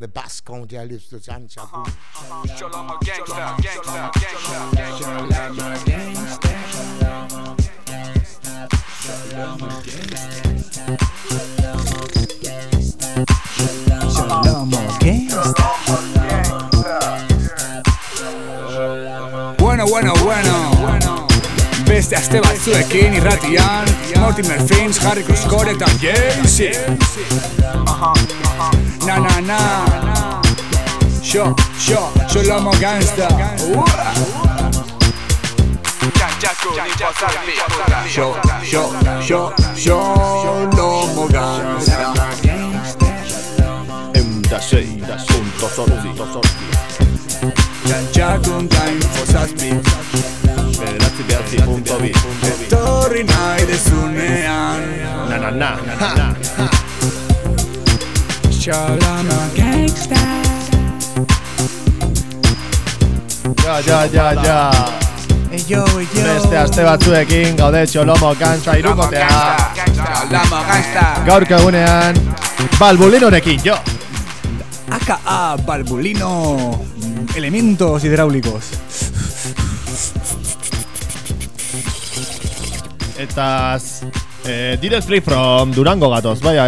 the Bass County I Bueno, bueno, bueno. bueno. Bestia Esteban Irratian, Mortimer Fins, Harry Cruz Core, también, na na na Show, show, show l'uomo gangsta Show, show, show, show l'uomo gangsta da sei, da sonto, sorti, sorti Già con time for suspense Grazie Berti, punto V Torri Naide su Nean Na na na, na, na, na. Sholomo Gangsta Ja, ja, ja, ja. Eyo, eyo Beste aste batzuekin gaude txolomo kantza irukotea. Sholomo Gangsta Gaurko egunean Balbulinorekin, jo. AKA Balbulino Elementos hidráulicos. Eta eh, Directly from Durango gatoz, bai,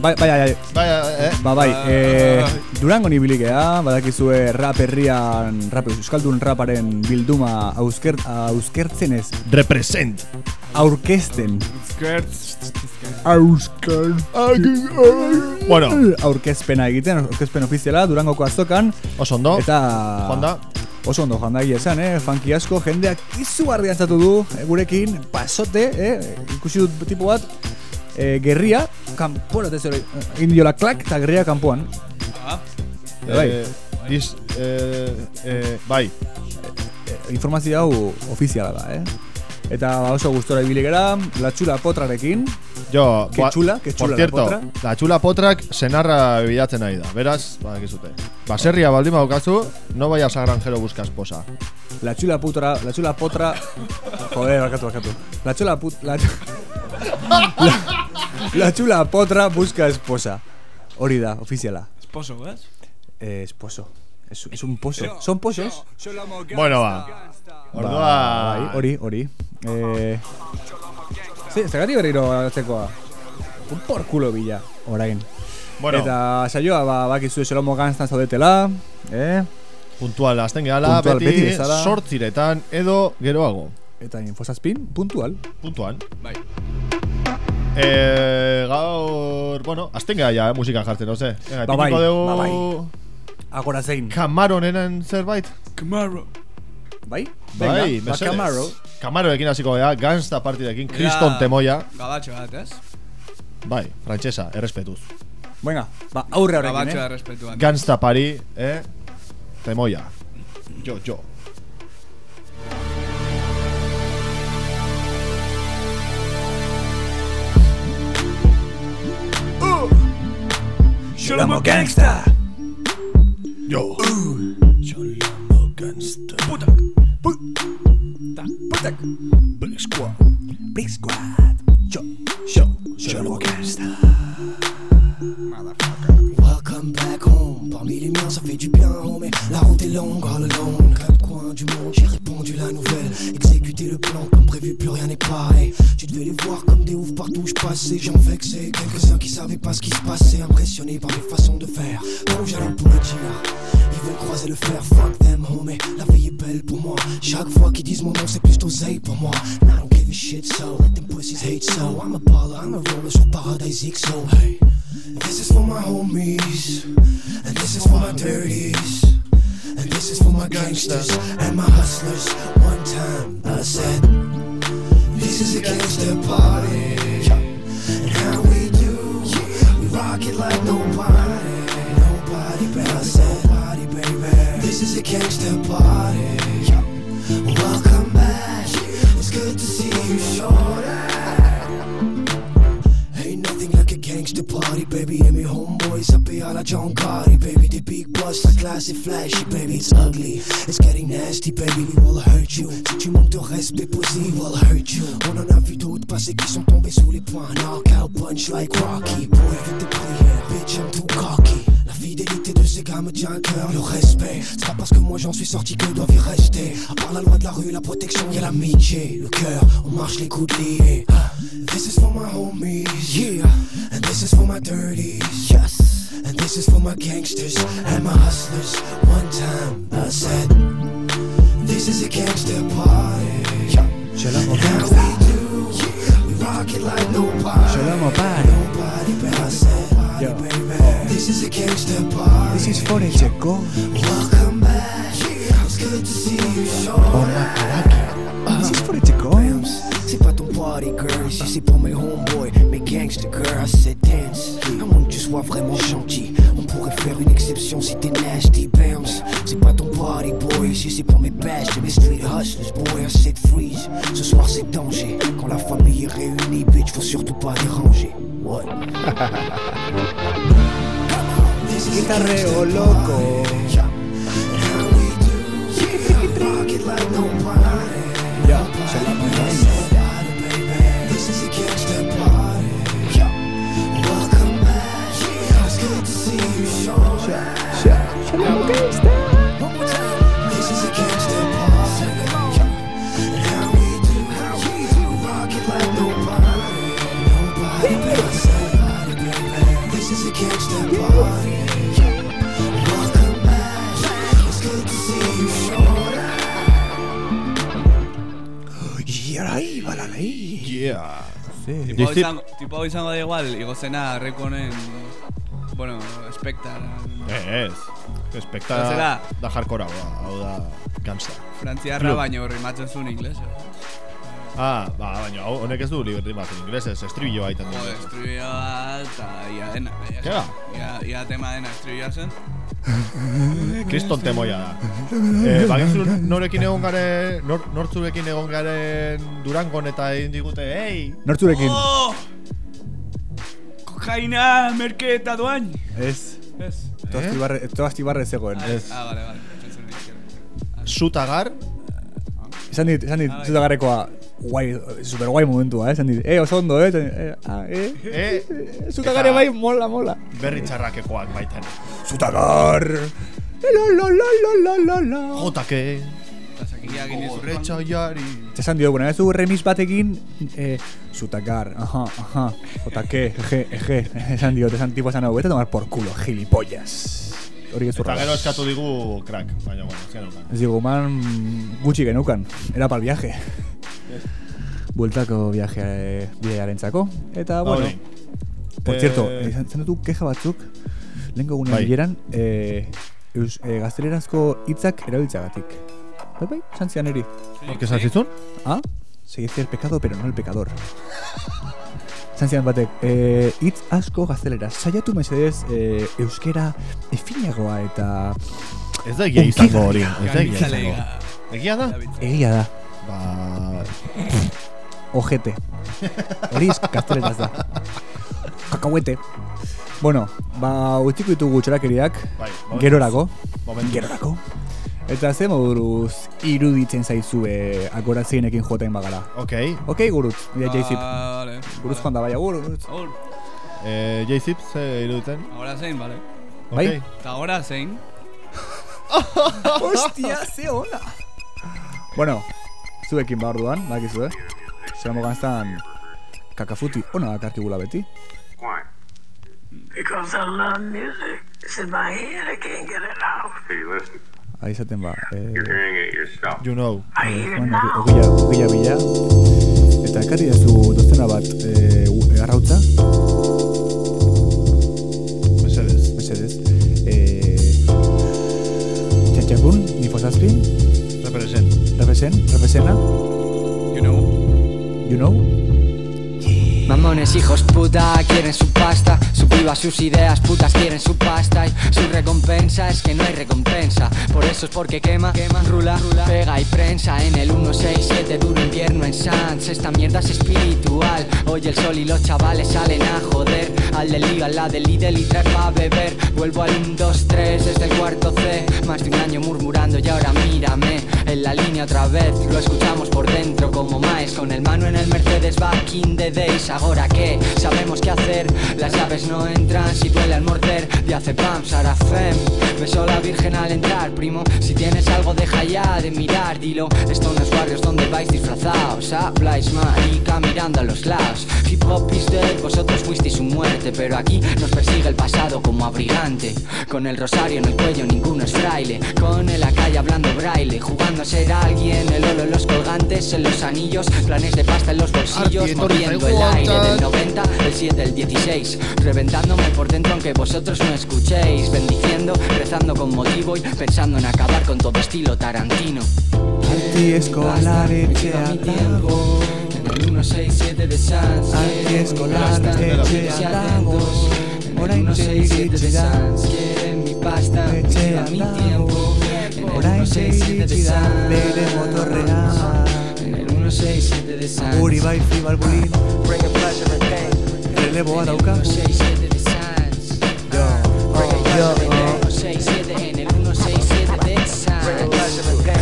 bai, Bai, bai, bai, bai, eh? ba, bai. Eh, Durango nibilikea Badakizue rap herrian rap, Euskaldun raparen bilduma ausker, Auskertzen ez. Represent. Aurkezten. Bueno, Aurkezpena egiten Aurkezpen ofiziala Durangoko azokan. Oso ondo. Eta Joanda Oso ondo joan da esan, eh? Funky asko, jendeak izugarri dantzatu du eh, Gurekin, pasote, eh? Ikusi dut tipo bat eh, Gerria, kanpora ez hori Indiola klak eta gerria kanpoan. Bai. eh, dis, eh, eh, Bai, Informazio hau ofiziala da, eh? Eta ba, oso gustora ibili gara, la txula potrarekin. Jo Que chula, que chula Por la cierto, potra. la txula potrak senarra bilatzen nahi da Beraz, badakizute. Baserria baldin baukazu, no vayas a granjero busca esposa. La txula putra, la txula potra Joder, bakatu, bakatu La txula put... La, la, la txula potra busca esposa. Hori da, ofiziala. Esposo, ¿ves? eh, Esposo. Es, es un pozo ¿Son pozos? Bueno, ba Bai, Ordua. Hori, hori. Eh, Sí, zergatik berriro atzekoa Un por culo bila, orain. Bueno, Eta saioa, ba, bakizu Xolomo Ganstan zaudetela Eh? puntual azten gehala Puntual, beti, beti sortziretan edo geroago. Eta infosazpin, puntual. Puntual Bai. Eh, gaur, bueno, azten geha ja, eh, musika jartzen, no sé Venga, Ba bai, dugu ba bai. Agora zein Camaronenen zerbait Camaro. Bai? Bai, Venga, ba, mesedez. Camaro Camaroekin hasiko gea, Gangsta partidekin, Kriston temoia Gabatxo bat, ez? Bai, frantsesa, errespetuz Venga, ba, aurre horrekin, Gabatxo eh? respetu bat. Gangsta pari, eh, temoia Jo, jo Ooh. Yo l'amo gangsta. Yo. Ooh. Yo l'amo gangsta. Putak. Putak. Putak. Black Squad. Black Squad. Yo. Yo. Yo gangsta. Motherfucker. Welcome back home. Parmi les miens, ça fait du bien, homie. La route est longue, all alone. Quatre coins du monde, j'ai répondu la nouvelle. Exécuter le plan comme prévu, plus rien n'est pareil. Tu devais les voir comme des oufs partout je passais. J'en vexais quelques-uns qui savaient pas ce qui se passait. Impressionnés par mes façons de faire. Donc j'allais pour le dire. Ils veulent croiser le fer, fuck them, homie. La vie est belle pour moi. Chaque fois qu'ils disent mon nom, c'est plus d'oseille pour moi. And I don't give a shit, so them pussies hate so. I'm a baller, I'm a roller sur Paradise XO. Hey. This is for my homies, and this is for my dirties, and this is for my gangsters and my hustlers. One time I said, This is a gangster party, and how we do, we rock it like nobody, nobody. But I said, this is a gangster party. Welcome back, it's good to see you, shorty. Party, baby. Et mes homeboys happy à la John Gotti, baby. Des big la classe est flashy, baby. It's ugly, it's getting nasty, baby. We will hurt you. Si tu manques de respect, pussy, will hurt you. On en a vu d'autres passer qui sont tombés sous les poings. Knockout punch like Rocky. Pour éviter de prier, bitch, I'm too cocky. fidélité de ces gammes dianteurs, le respect. C'est pas parce que moi j'en suis sorti que doivent y rester. À part la loi de la rue, la protection et l'amitié, le cœur, on marche les coudes liés. This is for my homies, yeah. And this is for my dirties, yes. And this is for my gangsters and my hustlers. One time I said, This is a gangster party. Yeah. Je we do, yeah. we rock it like nobody. Nobody but I said, Yo. this is a gangster party. This is for. Welcome back. It's good to see you, Sean. This is for C'est pas ton party girl, ici c'est pour mes homeboys, mes gangster girls, I said dance. À moins que tu sois vraiment gentil, on pourrait faire une exception si t'es nasty, Bams. C'est pas ton party boy, ici c'est pour mes bash et mes street hustlers, boy, I said freeze. Ce soir c'est danger, quand la famille est réunie, bitch, faut surtout pas déranger. What? Guitarreo oh, loco. Yeah. Tipo hau Dizit- izango, tipo hau izango da igual, igozena rekonen, bueno, Spectar, Eh, Ez. Espekta Zera. da jarkora, hau da gangsta. frantziarra Club. baino rimatzen zuen inglesa. Ah, ba, baina honek ez du liberty bat in inglesez, estribillo baita du. Jode, estribioa eta ia dena. ia Kera? Ia, ia tema dena estribioa zen. Kriston temoia da. eh, bagizu norekin egon garen, nor, nortzurekin egon garen Durangon eta egin digute, hey! Nortzurekin. Oh! Kokaina, merke eta doain. Ez. Ez. Toastibarre, toastibarre zegoen. Ez. Ah, vale, vale. Zutagar, Esan dit, esan dit, Ai. Guai, super guai momentua, eh? Esan dit, eh, oso ondo, eh? eh ah, eh? eh, garre bai, mola, mola. berri txarrakekoak baiten. Zutagar! La la la la la la la. Jotake, Eta sakilak egin horre izurran. txaiari. Esan dio, bueno, ez du remix batekin, eh, zutagar, aha, aha, otake, eje, eje, esan dio, esan tipo esan hau, vete tomar por culo, gilipollas. Hori ez Eta gero eskatu digu crack, baina bueno, ez genukan. Ez digo, man, gutxi genukan, era pal viaje. Bueltako viaje eh, bidearentzako. Eta, bueno, Hori. por Eh, cierto, izan zen dutu keja batzuk, lehenko gunean Bai. bileran, eh, eus, eh, gaztelerazko hitzak erabiltzagatik. Bai, bai, esan zian eri. Hork esan zitzun? Ah, se dice el pecado, pero no el pecador. Esan zian batek, eh, hitz asko gaztelera. Saiatu mesedez, eh, euskera efinagoa eta Ez da egia izango hori, ez da egia izango. Egia da? egia da. Ba... Ojete. Hori gazteleraz da. Kakahuete. Bueno, ba, utziko ditugu txorakeriak, Bai, gerorako, gerorako. Eta ze moduruz iruditzen zaizue agorazienekin joten bagara. Ok, Ok, gurutz, ja, jayzip. Ah, vale. Guruz joan da, baina gurutz. Agur. eh, J-Zip, ze iruditzen? Ahora zein, vale. Bai. Ok. Eta ahora zein. Hostia, ze ona! Bueno, zuekin ba orduan, bakizu, eh? Zeramo ganztan kakafuti ona dakarkigula beti. Why? Because I love music. It's in my head. I can't get it out. Hey, listen. Ahí izaten ba, eh. You know. Eh, Juan, now. ogila, ogila bila. Eta ekarri dazu dozena bat eh, u- arrautza, Mesedez. mesedez. Eh, Txantxakun, nifosazpi, Represent. repesen, repesena, You know. you know? Mamones hijos puta quieren su pasta. Su piba sus ideas putas quieren su pasta. Y su recompensa es que no hay recompensa. Por eso es porque quema, quema, rula, rula Pega y prensa. En el 167 Duro invierno en Sans Esta mierda es espiritual. Hoy el sol y los chavales salen a joder. Al del lío, al la del Lidl y traer pa' beber. Vuelvo al 1, 2, 3 desde el cuarto C. Más de un año murmurando y ahora mírame en la línea otra vez. Lo escuchamos por dentro como Maes con el mano en el Mercedes back in the days. Ahora que sabemos qué hacer, las llaves no entran si duele al morder. De hace pam, Sarafem. Besó la virgen al entrar, primo. Si tienes algo, deja ya de mirar, dilo. Esto no es barrios donde vais disfrazados. Habláis marica mirando a los lados. Hip hop is dead, vosotros fuisteis su muerte. Pero aquí nos persigue el pasado como abrigante. Con el rosario en el cuello, ninguno es fraile. Con el calle hablando braille. Jugando a ser alguien, el olo en los colgantes, en los anillos. Planes de pasta en los bolsillos. Moviendo el aire del 90, el 7, el 16. Reventándome por dentro aunque vosotros no escuchéis. Bendiciendo, rezando con motivo y pensando en acabar con todo estilo Tarantino. Etxean dago En el 167 de Sans Alti eskolar etxean dago Oraintxe iritsi da Quieren mi pasta, mi tiempo Orain didan bere motorrean Guri bai Yo, en el 167.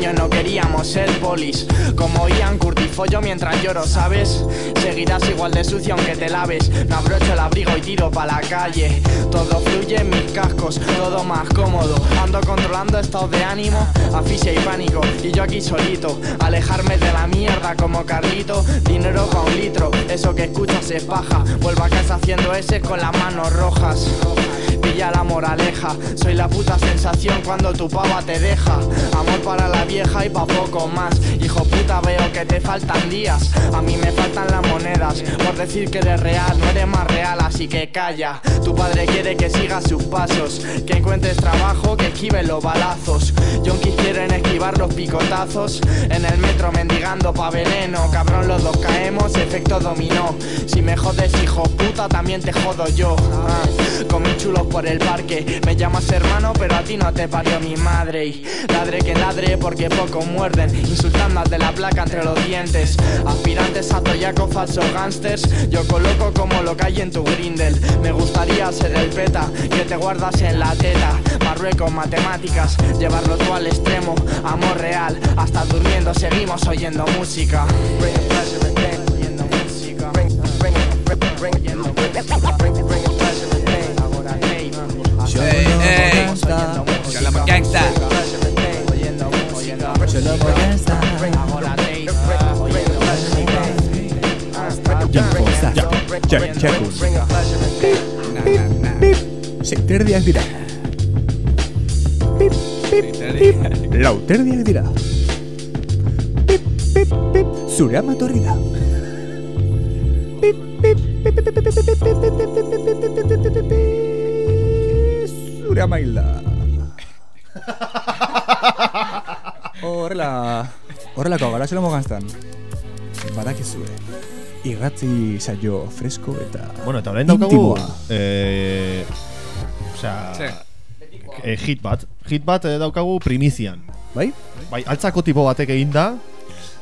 No queríamos ser polis Como Ian Curtifollo mientras lloro, ¿sabes? Seguirás igual de sucio aunque te laves. Me abrocho el abrigo y tiro pa' la calle. Todo fluye en mis cascos, todo más cómodo. Ando controlando estados de ánimo, asfixia y pánico. Y yo aquí solito, alejarme de la mierda como Carlito. Dinero pa' un litro, eso que escuchas es paja. Vuelvo a casa haciendo ese con las manos rojas Pilla la moraleja, soy la puta sensación cuando tu pava te deja. Amor para la vieja y pa' poco más. Hijo puta veo que te faltan días. A mí me faltan las monedas. Por decir que eres real, no eres más real Así que calla, tu padre quiere que sigas sus pasos. Que encuentres trabajo, que esquives los balazos. Yonkis quieren esquivar los picotazos. En el metro mendigando pa' veneno. Cabrón los dos caemos, efecto dominó. Si me jodes hijo puta también te jodo yo. Ah, Con mis chulos por el parque Me llamas hermano pero a ti no te parió mi madre Y ladre que ladre porque poco muerden Insultando de la placa entre los dientes Aspirantes a toyaco, falsos gangsters Yo coloco como lo que hay en tu grindel Me gustaría ser el peta que te guardas en la teta Marruecos, matemáticas, llevarlo tú al extremo Amor real, hasta durmiendo seguimos oyendo música oyendo música yo ey, ey. Yo la gangsta. Yo la gangsta. Jack, Jack, Sector Díaz dirá. Pip, pip, pip. Lauter Díaz dirá. Pip, pip, pip. Surama Torrida. Pip, pip, pip, pip, pip, pip, pip, pip, pip. Zure ama hilda Horrela, horrelako gara zelo moganztan Badakizue Irratzi saio fresko eta Bueno, eta orain daukagu eh, Osea eh, Hit bat. Hit bat eh, daukagu primizian Bai? Bai, altzako tipo batek egin da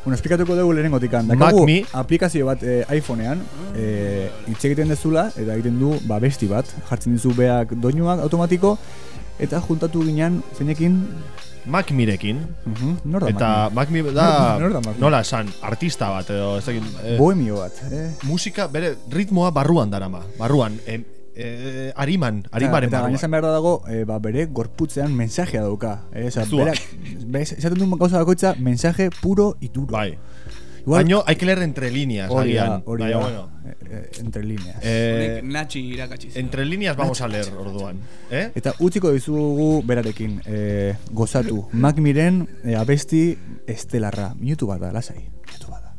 Bueno, esplikatuko dugu lehenengo tikan. Mac Dakagu aplikazio bat eh, iPhonean, eh, hitz egiten dezula, eta egiten du ba, besti bat. Jartzen dizu beak doinuak automatiko, eta juntatu ginen zeinekin, Mac Mirekin uh nor da Eta Mac Mac Mi da, Nor da Mac Mi? nola esan, artista bat edo ez dakit, eh, Bohemio bat, eh? musika, bere ritmoa barruan darama, barruan, eh, eh, ariman, arimaren eta barruan. gainezan behar da dago, eh, ba, bere gorputzean mensajea dauka. Eh? Osa, Zua. berak, be, esaten du gauza bakoitza, mensaje puro y duro. Bai. Igual, Baino, hay que leer entre líneas, hori da, hori da, bueno, eh, eh, entre líneas. eh, Natxi irakatsi entre líneas vamos a leer orduan. Eh? Eta utziko dizugu berarekin eh, gozatu. Mac Miren eh, abesti estelarra. Minutu bat da, lasai. Minutu bat da.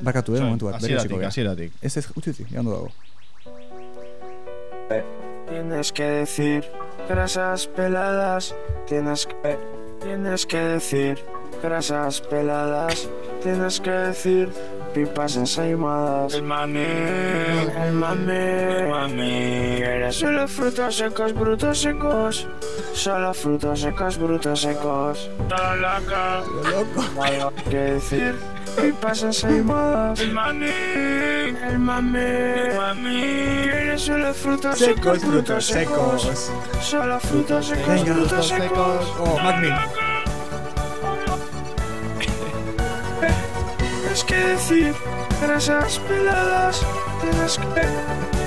Barkatu, eh, momentu bat. bere hasiko gara. hasieratik. Ez ez, utzi utzi, jando dago. Tienes que decir grasas peladas, tienes que tienes que decir grasas peladas, tienes que decir pipas ensaimadas. El mami, el mami, el mami, eres solo frutos secos, brutos secos, solo frutos secos, brutos secos. Loca, loco. Que decir pipas ensaimadas. El maní, el mami, el mami. Quieres solo frutos secos, frutos secos. Solo frutos secos, Venga, frutos secos. Oh, Magni. Tienes que decir grasas peladas. Tienes que,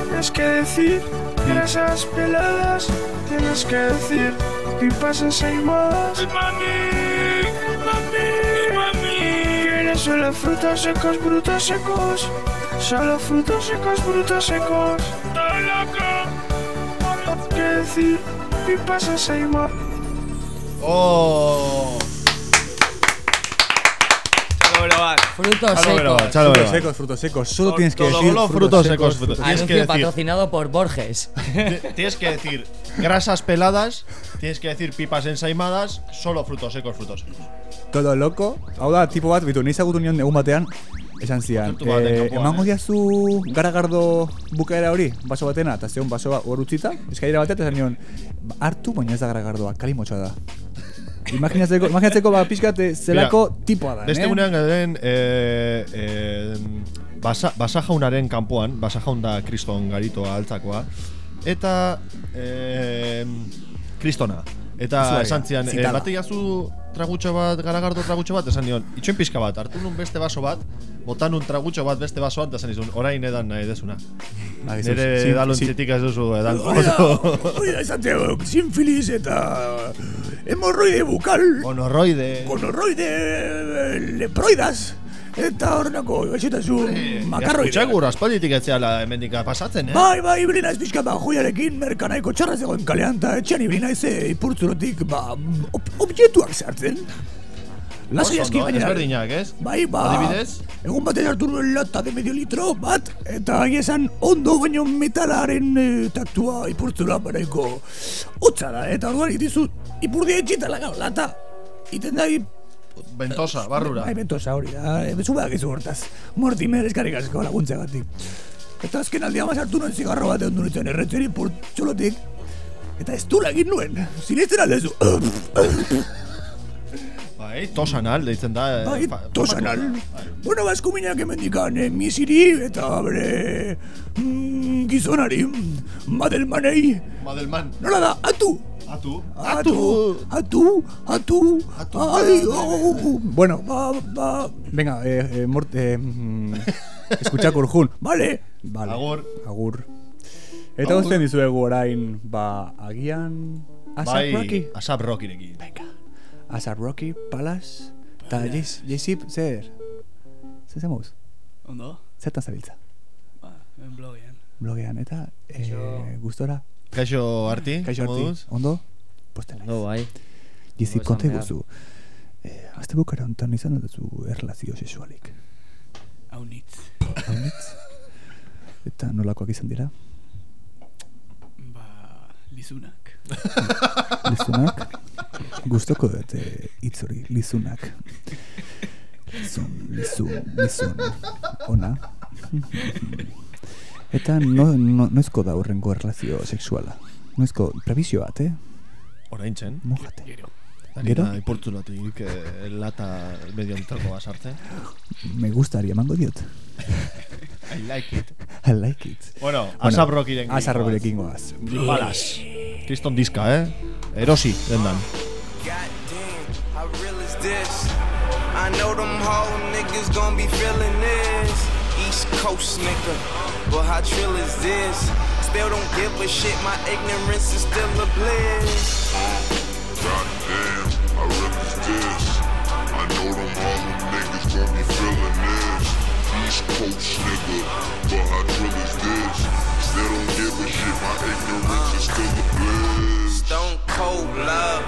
tienes que decir grasas peladas. Tienes que decir pipas ensaimadas. El mami, solo frutos secos, brutos secos. Solo frutos secos, brutos secos. Estoy loco. ¿Qué decir? Mi pasa igual. Oh. Frutos secos. Frutos secos, frutos secos. Solo Todo- tienes que todo decir solo frutos secos, frutos- Tienes que Anuncio decir- patrocinado por Borges. Ti- Tienes que decir grasas peladas, tienes que decir pipas ensaimadas, solo frutos secos, frutos secos. Todo loko. Hau da, tipo bat, bitu, niz agutu nion egun batean, esan zian. Kontu baten Eh, kanpoan, emango eh? diazu garagardo bukaera hori, baso batena, eta zeon baso bat hor utzita, eskaira batean, eta nion, "Ba, hartu, baina ez da garagardoa, kalimotxoa da. Imaginatzeko, imaginatzeko ba, pixkat, eh, zelako tipoa da, Beste eh? gunean gauden eh, eh, basa, basajaunaren kanpoan, basajaun da kriston garitoa altzakoa, eta eh, kristona. Eta Izugarria, esan zian, eh, zitala. bate jazu tragutxo bat, garagardo tragutxo bat, esan nion, itxoin pixka bat, hartu nun beste baso bat, botan nun tragutxo bat beste baso bat, eta esan nizun, orain edan nahi desuna. Ba, sin- edalontzitik ez duzu edan. Hori da, hori da esatea, sinfilis eta hemorroide bukal, Gonorroide. gonorroide, leproidas, eta horrenako gaixotasun makarroide. Txagur, aspalditik ez zehala hemendik pasatzen, eh? Bai, bai, ibili naiz pixka ba, joiarekin, merkanaiko txarra zegoen kalean, eta etxean ibili naiz eh, ipurtzurotik, ba, ob objektuak sartzen. Lasai aski ondo, gainera. Ezberdinak, ez? Bai, ba, Adibidez? egun batean hartu nuen lata de medio litro bat, eta agia esan ondo baino metalaren e, taktua ipurtzula baraiko hotza da, eta orduan itizu ipurdia etxita laga lata, iten da Ventosa, barrura. Bai, bentosa hori da, e, zu badakizu hortaz, mortimer eskarrik asko laguntzagatik. Eta azken aldia hartu nuen zigarro bat egon dunitzen erretzen ipurtzulotik, eta ez du egin nuen, sinesten aldezu. Bai, tosanal, deitzen da. eh, Bai, tosanal. Bueno, ba, eskuminak emendikan eh, misiri eta bere mm, gizonari, mm, Madelmanei. Madelman. Nola da, atu! Atu. Atu! Atu! Atu! Ai, oh, Bueno, ba, ba, venga, eh, eh, mort, eh, mm, escucha kurjun. Vale. Vale. Agur. Agur. Eta guztien dizuegu orain, ba, agian... Asap Bai, Rocky. Asap Rockirekin. Venga. Asap Rocky, Palas, eta J-Zip, zer? Zer zemuz? Ondo? Zertan zabiltza? Ba, en blogean. Blogean, eta eh, gustora? Kaixo Arti, Kaixo Arti, moduz? ondo? Posten naiz. No, bai. J-Zip, konta iguzu. Eh, azte bukara honetan izan duzu erlazio sexualik. Haunitz. Haunitz? Eta nolakoak izan dira? Ba, lizunak. Lizunak? Gustoko dut eh, hitz hori, lizunak. Lizun, lizun, lizun. Ona. Eta no, no, noizko da horrengo erlazio sexuala? Noizko prebizio bat, eh? Orain txen. Mojate. Gero. Gero? Ipurtzulatik eh, lata medio litroko basartzen. Me gustaría, emango diot. I like it. I like it. Bueno, Asap Rockirekin. Asap Rockirekin goaz. Balas. Kriston diska, eh? Erosi, dendan. Goddamn, how real is this? I know them whole niggas gon' be feeling this. East Coast nigga, but how trill is this? Still don't give a shit, my ignorance is still a bliss. Goddamn, how real is this? I know them all them niggas gon' be feeling this. East Coast nigga, but how drill is this? Still don't give a shit, my ignorance is still a bliss. Stone cold love,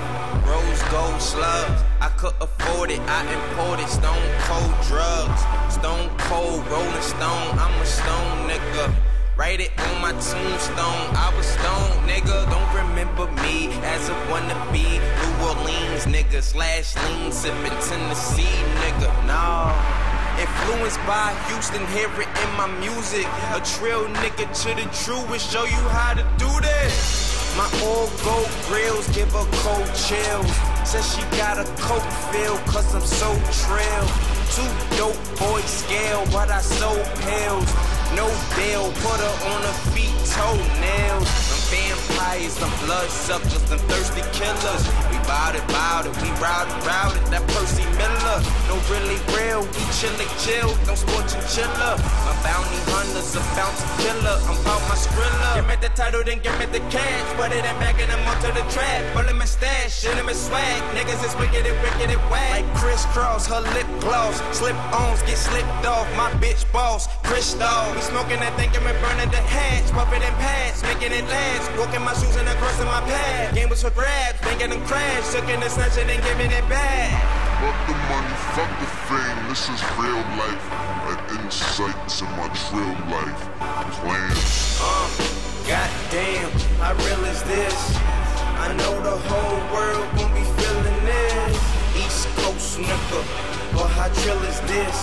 rose gold slugs. I could afford it, I imported stone cold drugs. Stone cold rolling stone, I'm a stone nigga. Write it on my tombstone. I was stone, nigga. Don't remember me as a wannabe New Orleans nigga slash lean sipping Tennessee nigga. Nah. Influenced by Houston, hear it in my music. A trill nigga to the truest, show you how to do this. My old gold grills give her cold chills. Says she got a coke feel, cause I'm so trill. Two dope boys scale, but I sold pills. No bail, put her on her feet, toenails. Them vampires, them blood suckers, them thirsty killers. We bout it, bout it, we routed, routed. That Percy Miller, no really real. We chillin' chill, no sports and chiller. My bounty hunter's a bounty killer. I'm bout my skrilla. Give me the title, then give me the cash. Put it in back and I'm onto the trap. Pull in my stash, shit my swag. Niggas is wicked and wicked and whack. Crisscross, her lip gloss. Slip ons get slipped off. My bitch boss, Crystal. We smoking that thinking and we burning the hatch. Puffing in pads, making it last. Walking my shoes and crossing my path. Game was for grabs, making them crash. Taking the snatching and giving it back. Fuck the money, fuck the fame, this is real life. An insight to my trill life. Plans. Uh, goddamn, how real is this? I know the whole world gon' be. Nigga, but how trill is this?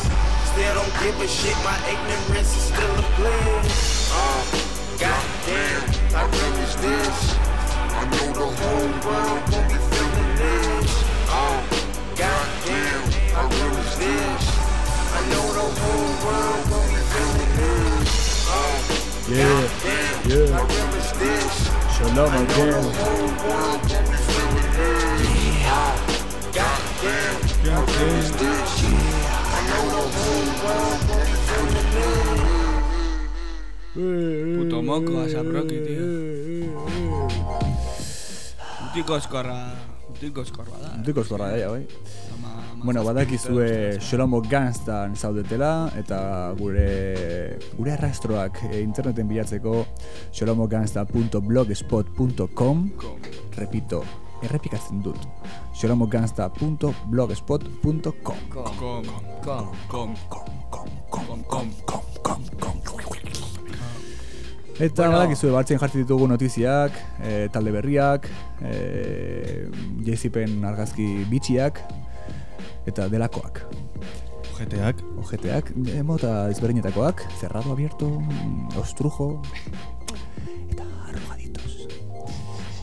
Still don't give a shit, my ignorance is still a bliss. Uh, goddamn, how real is this? I know the whole world gon' be feeling this. Uh, goddamn, how real is this? I know the whole world gon' be feeling this. Uh, Yeah, yeah. Shalom again. Puto moco a Saproki, tío. Utiko eskorra, utiko eskorra da. Diko eskorra daia, bai. Bueno, badakizue Sholomo Gangstan zaudetela eta gure gure arrastroak eh, interneten bilatzeko sholomogangsta.blogspot.com Repito, errepikatzen dut. kom, Eta Bueno. badakizue bartzen jartzen ditugu notiziak, e, talde berriak, e, jeizipen argazki bitxiak, eta delakoak. Ojeteak. Ojeteak, e, mota ezberdinetakoak, cerrado, abierto, mm, ostrujo.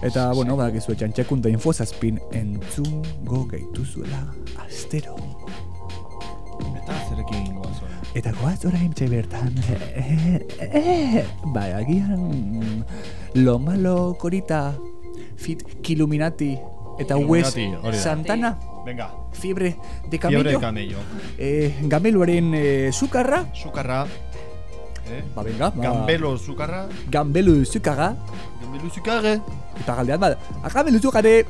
Eta, bueno, badakizue txantxekun da infozazpin entzungo gaituzuela astero. Eta zerekin goaz orain. Eta goaz orain txe bertan, eh, eh, bai, agian mm, lo malo korita, fit kiluminati, eta Wes Illuminati, hori da. Santana, Venga. fiebre de camello, Fiebre de camello. eh, gameluaren eh, sukarra, Sukarra. Eh? ba venga, ba, Gambelo sukarra. gambelu sukarra, Gambelo sukarra. iparraldean, ba, agabelu sukare,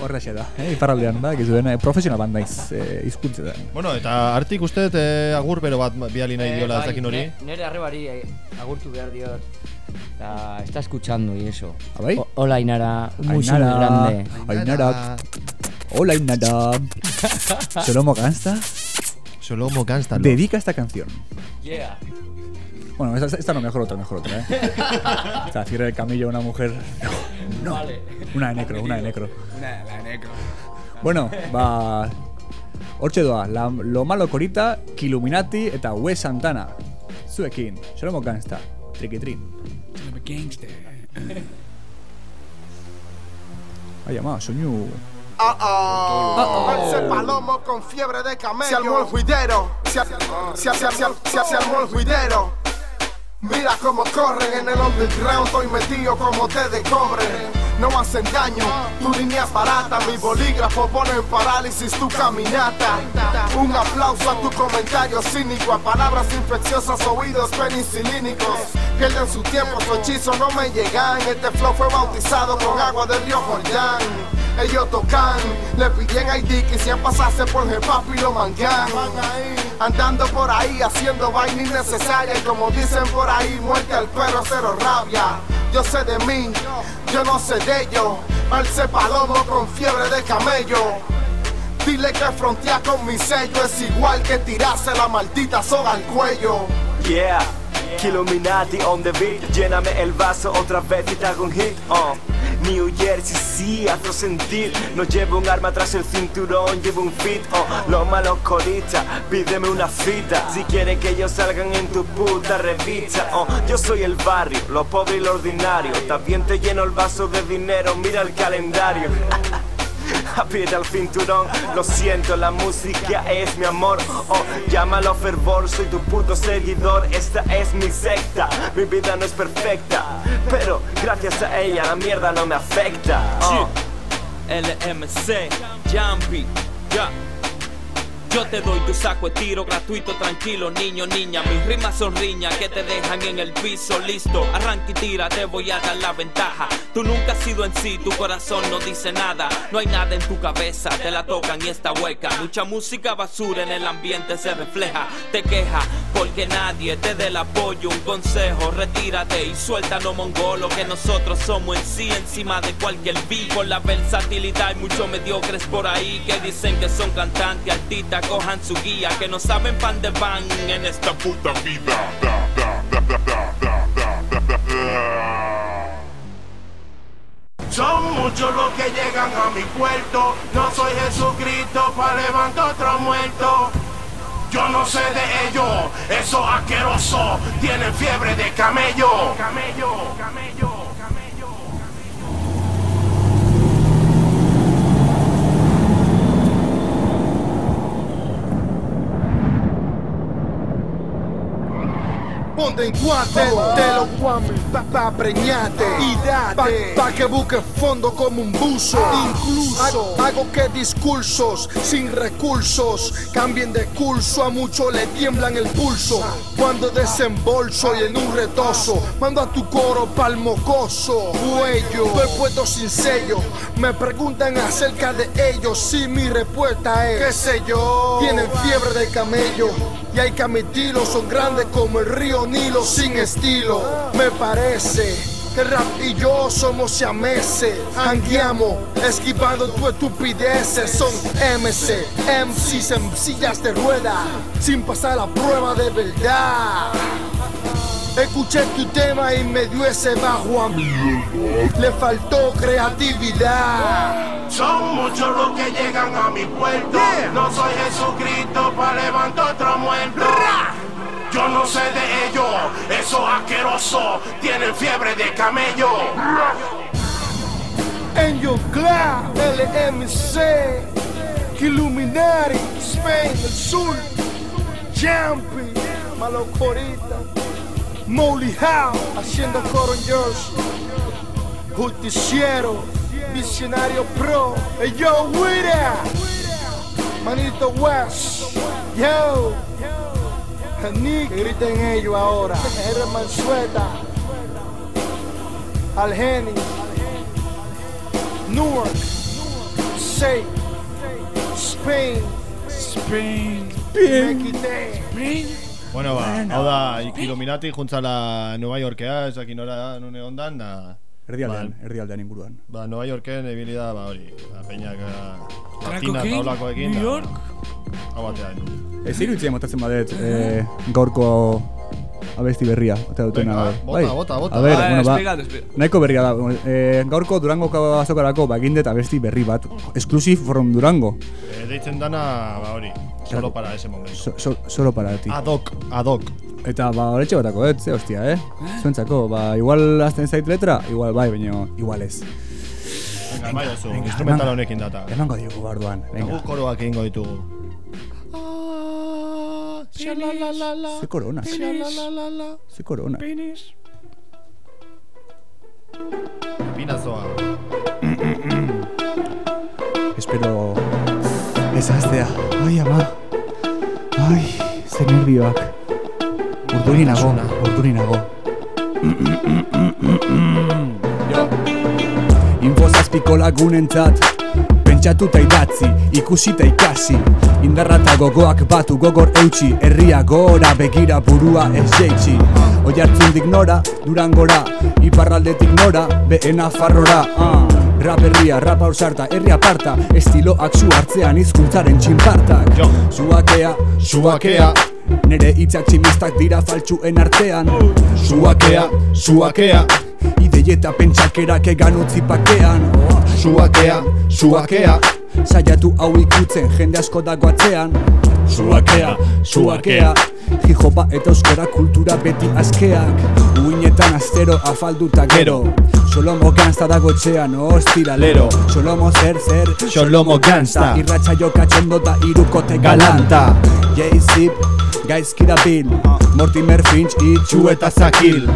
horrexe da, eh, iparraldean, ba, gizuen, eh, profesional bat naiz, eh, izkuntzetan. Bueno, eta artik uste eh, agur bero bat biali nahi diola ez dakin hori. ne- Nere arrebari eh, agurtu behar diot. Ta, está escuchando y eso. Abai? O- Hola Inara, un Ainara, grande. Ainara, hola Ainara, Solomo Gangsta, Solomo Gangsta. dedica esta canción. Yeah. Bueno, esta, esta no, mejor otra, mejor otra, ¿eh? o sea, cierra el camillo a una mujer. No, no. Vale. Una de necro, una de necro. Una, la necro. Bueno, ba... Hortxe doa, la, lo malo korita, Kiluminati eta Wes Santana. Zuekin, Solomo Gangsta, trikitrin. I'm a gangster. Ai, ama, soinu... Ese palomo con fiebre de camello. Se armó el juidero. Se, se, se, se, se, ar- se armó el juidero. Mira cómo corren en el underground. Estoy metido como té de cobre. No hacen daño, tu línea es barata. Mi bolígrafo pone en parálisis tu caminata. Un aplauso a tu comentario cínico. A palabras infecciosas, oídos penicilínicos. Pierden su tiempo, su hechizo no me llegan. Este flow fue bautizado con agua del río Jordán. Ellos tocan, le piden ID que si pasase por el papi lo mangan. Andando por ahí haciendo vaina innecesaria y como dicen por ahí, muerte al perro, cero rabia. Yo sé de mí, yo no sé de ellos. Alce palomo con fiebre de camello. Dile que frontear con mi sello es igual que tirarse la maldita soga al cuello. Yeah, Illuminati on the beat Lléname el vaso otra vez y te hago un hit uh. New Jersey sí, hazlo sentir No llevo un arma tras el cinturón, llevo un fit uh. Los malos coristas, pídeme una cita Si quieren que ellos salgan en tu puta revista uh. Yo soy el barrio, lo pobre y lo ordinario También te lleno el vaso de dinero, mira el calendario Aprieta el cinturón, lo siento, la música es mi amor. Oh, llámalo fervor, soy tu puto seguidor. Esta es mi secta, mi vida no es perfecta. Pero gracias a ella la mierda no me afecta. Oh. LMC, Jumpy, ya. Yo te doy tu saco de tiro gratuito, tranquilo, niño, niña. Mis rimas son riñas que te dejan en el piso, listo. Arranca y tira, te voy a dar la ventaja. Tú nunca has sido en sí, tu corazón no dice nada. No hay nada en tu cabeza, te la tocan y está hueca. Mucha música basura en el ambiente se refleja. Te queja porque nadie te dé el apoyo. Un consejo, retírate y suéltalo mongolo. Que nosotros somos en sí encima de cualquier beat. Con la versatilidad hay muchos mediocres por ahí que dicen que son cantantes, artistas, cojan su guía. Que no saben pan de van en esta puta vida. Son muchos los que llegan a mi puerto. No soy Jesucristo para levantar otro muerto. Yo no sé de ellos, esos asquerosos tienen fiebre de camello. Camello, camello. Ponte en guante, te lo guame, pa, pa preñarte y date, pa, pa que busque fondo como un buzo. Incluso hago, hago que discursos sin recursos cambien de curso, a muchos le tiemblan el pulso. Cuando desembolso y en un retoso, mando a tu coro pa'l mocoso. Cuello, estoy puesto sin sello, me preguntan acerca de ellos, si mi respuesta es, qué sé yo, tienen fiebre de camello. Y hay que admitirlo, son grandes como el río Nilo sin estilo. Me parece que rap y yo somos siameses. Hangueamos, esquivando tu estupideces. Son MC, MCs en sillas de rueda, sin pasar la prueba de verdad. Escuché tu tema y me dio ese bajo a mí. Le faltó creatividad. Son muchos los que llegan a mi puerto. No soy Jesucristo para levantar otro muerto. Yo no sé de ellos, esos asquerosos tienen fiebre de camello. Angel Cloud, LMC, Illuminati, Spain, el sur, Jumpy, Malocorita, Molly Howe, haciendo coro en Jersey, Justiciero, Visionario Pro, hey, yo, Wida, Manito West, yo, Nick, griten ellos ahora, R. Mansueta, Algeni, Newark, Say, Spain, Spain, Spain, Bueno, ba, hau da, Illuminati juntzala Nueva Yorkea, ez dakin nora da, nune ondan, da... Erdialdean, ba, erdialdean inguruan. Ba, Nueva Yorken ebili da, ba, hori, ba, peinak, Draco latina King, taulakoekin, New da, York. Hau batean. Ez iruditzen motatzen badet, eh, gaurko abesti berria, eta dutena. Venga, bota, Bai. bota, bota. A ver, Ah, bueno, ba, nahiko berria da. Eh, gaurko Durango azokarako bagindet abesti berri bat, exclusive from Durango. Eh, deitzen dana, ba, hori, solo para ese momento. So, so, solo para ti. Ad hoc, ad hoc. Eta ba, horetxe batako, ez, ze hostia, eh? Zuentzako, ba, igual azten zait letra, igual bai, baina igual ez. Venga, bai, oso, venga, instrumental honekin data. Emango diogu barduan, venga. guk koroak egingo ditugu. Ze korona. Ze korona. Pinazoa. Espero ez hastea. Ai, ama. Ai, ze nervioak. Urduri nago, urduri nago. Info zazpiko lagunentzat Pentsatuta idatzi, ikusita ikasi Indarra eta gogoak batu gogor eutxi Herria gora begira burua ez jeitsi Oi hartzundik nora, durangora Iparraldetik nora, behena farrora uh. Rap herria, rap ausarta, herri aparta. Estiloak zu hartzean hizkuntzaren txinpartak. Zuakea, zuakea Nere hitzak tximistak dira faltsuen artean. Zuakea, zuakea Idei eta pentsakerak egan utzi pakean. Zuakea, zuakea Saiatu hau ikutzen jende asko dago atzean Suakea, suakea. Hijopa eta euskara kultura beti askeak. Uinetan astero afalduta gero. Solomo gansta dago etxean ostiralero Solomo zer zer. Solomo gangsta. Irratxa jokatzen da irukote galanta. Jay-Zip, gaizkira bil Mortimer Finch itxu eta zakil.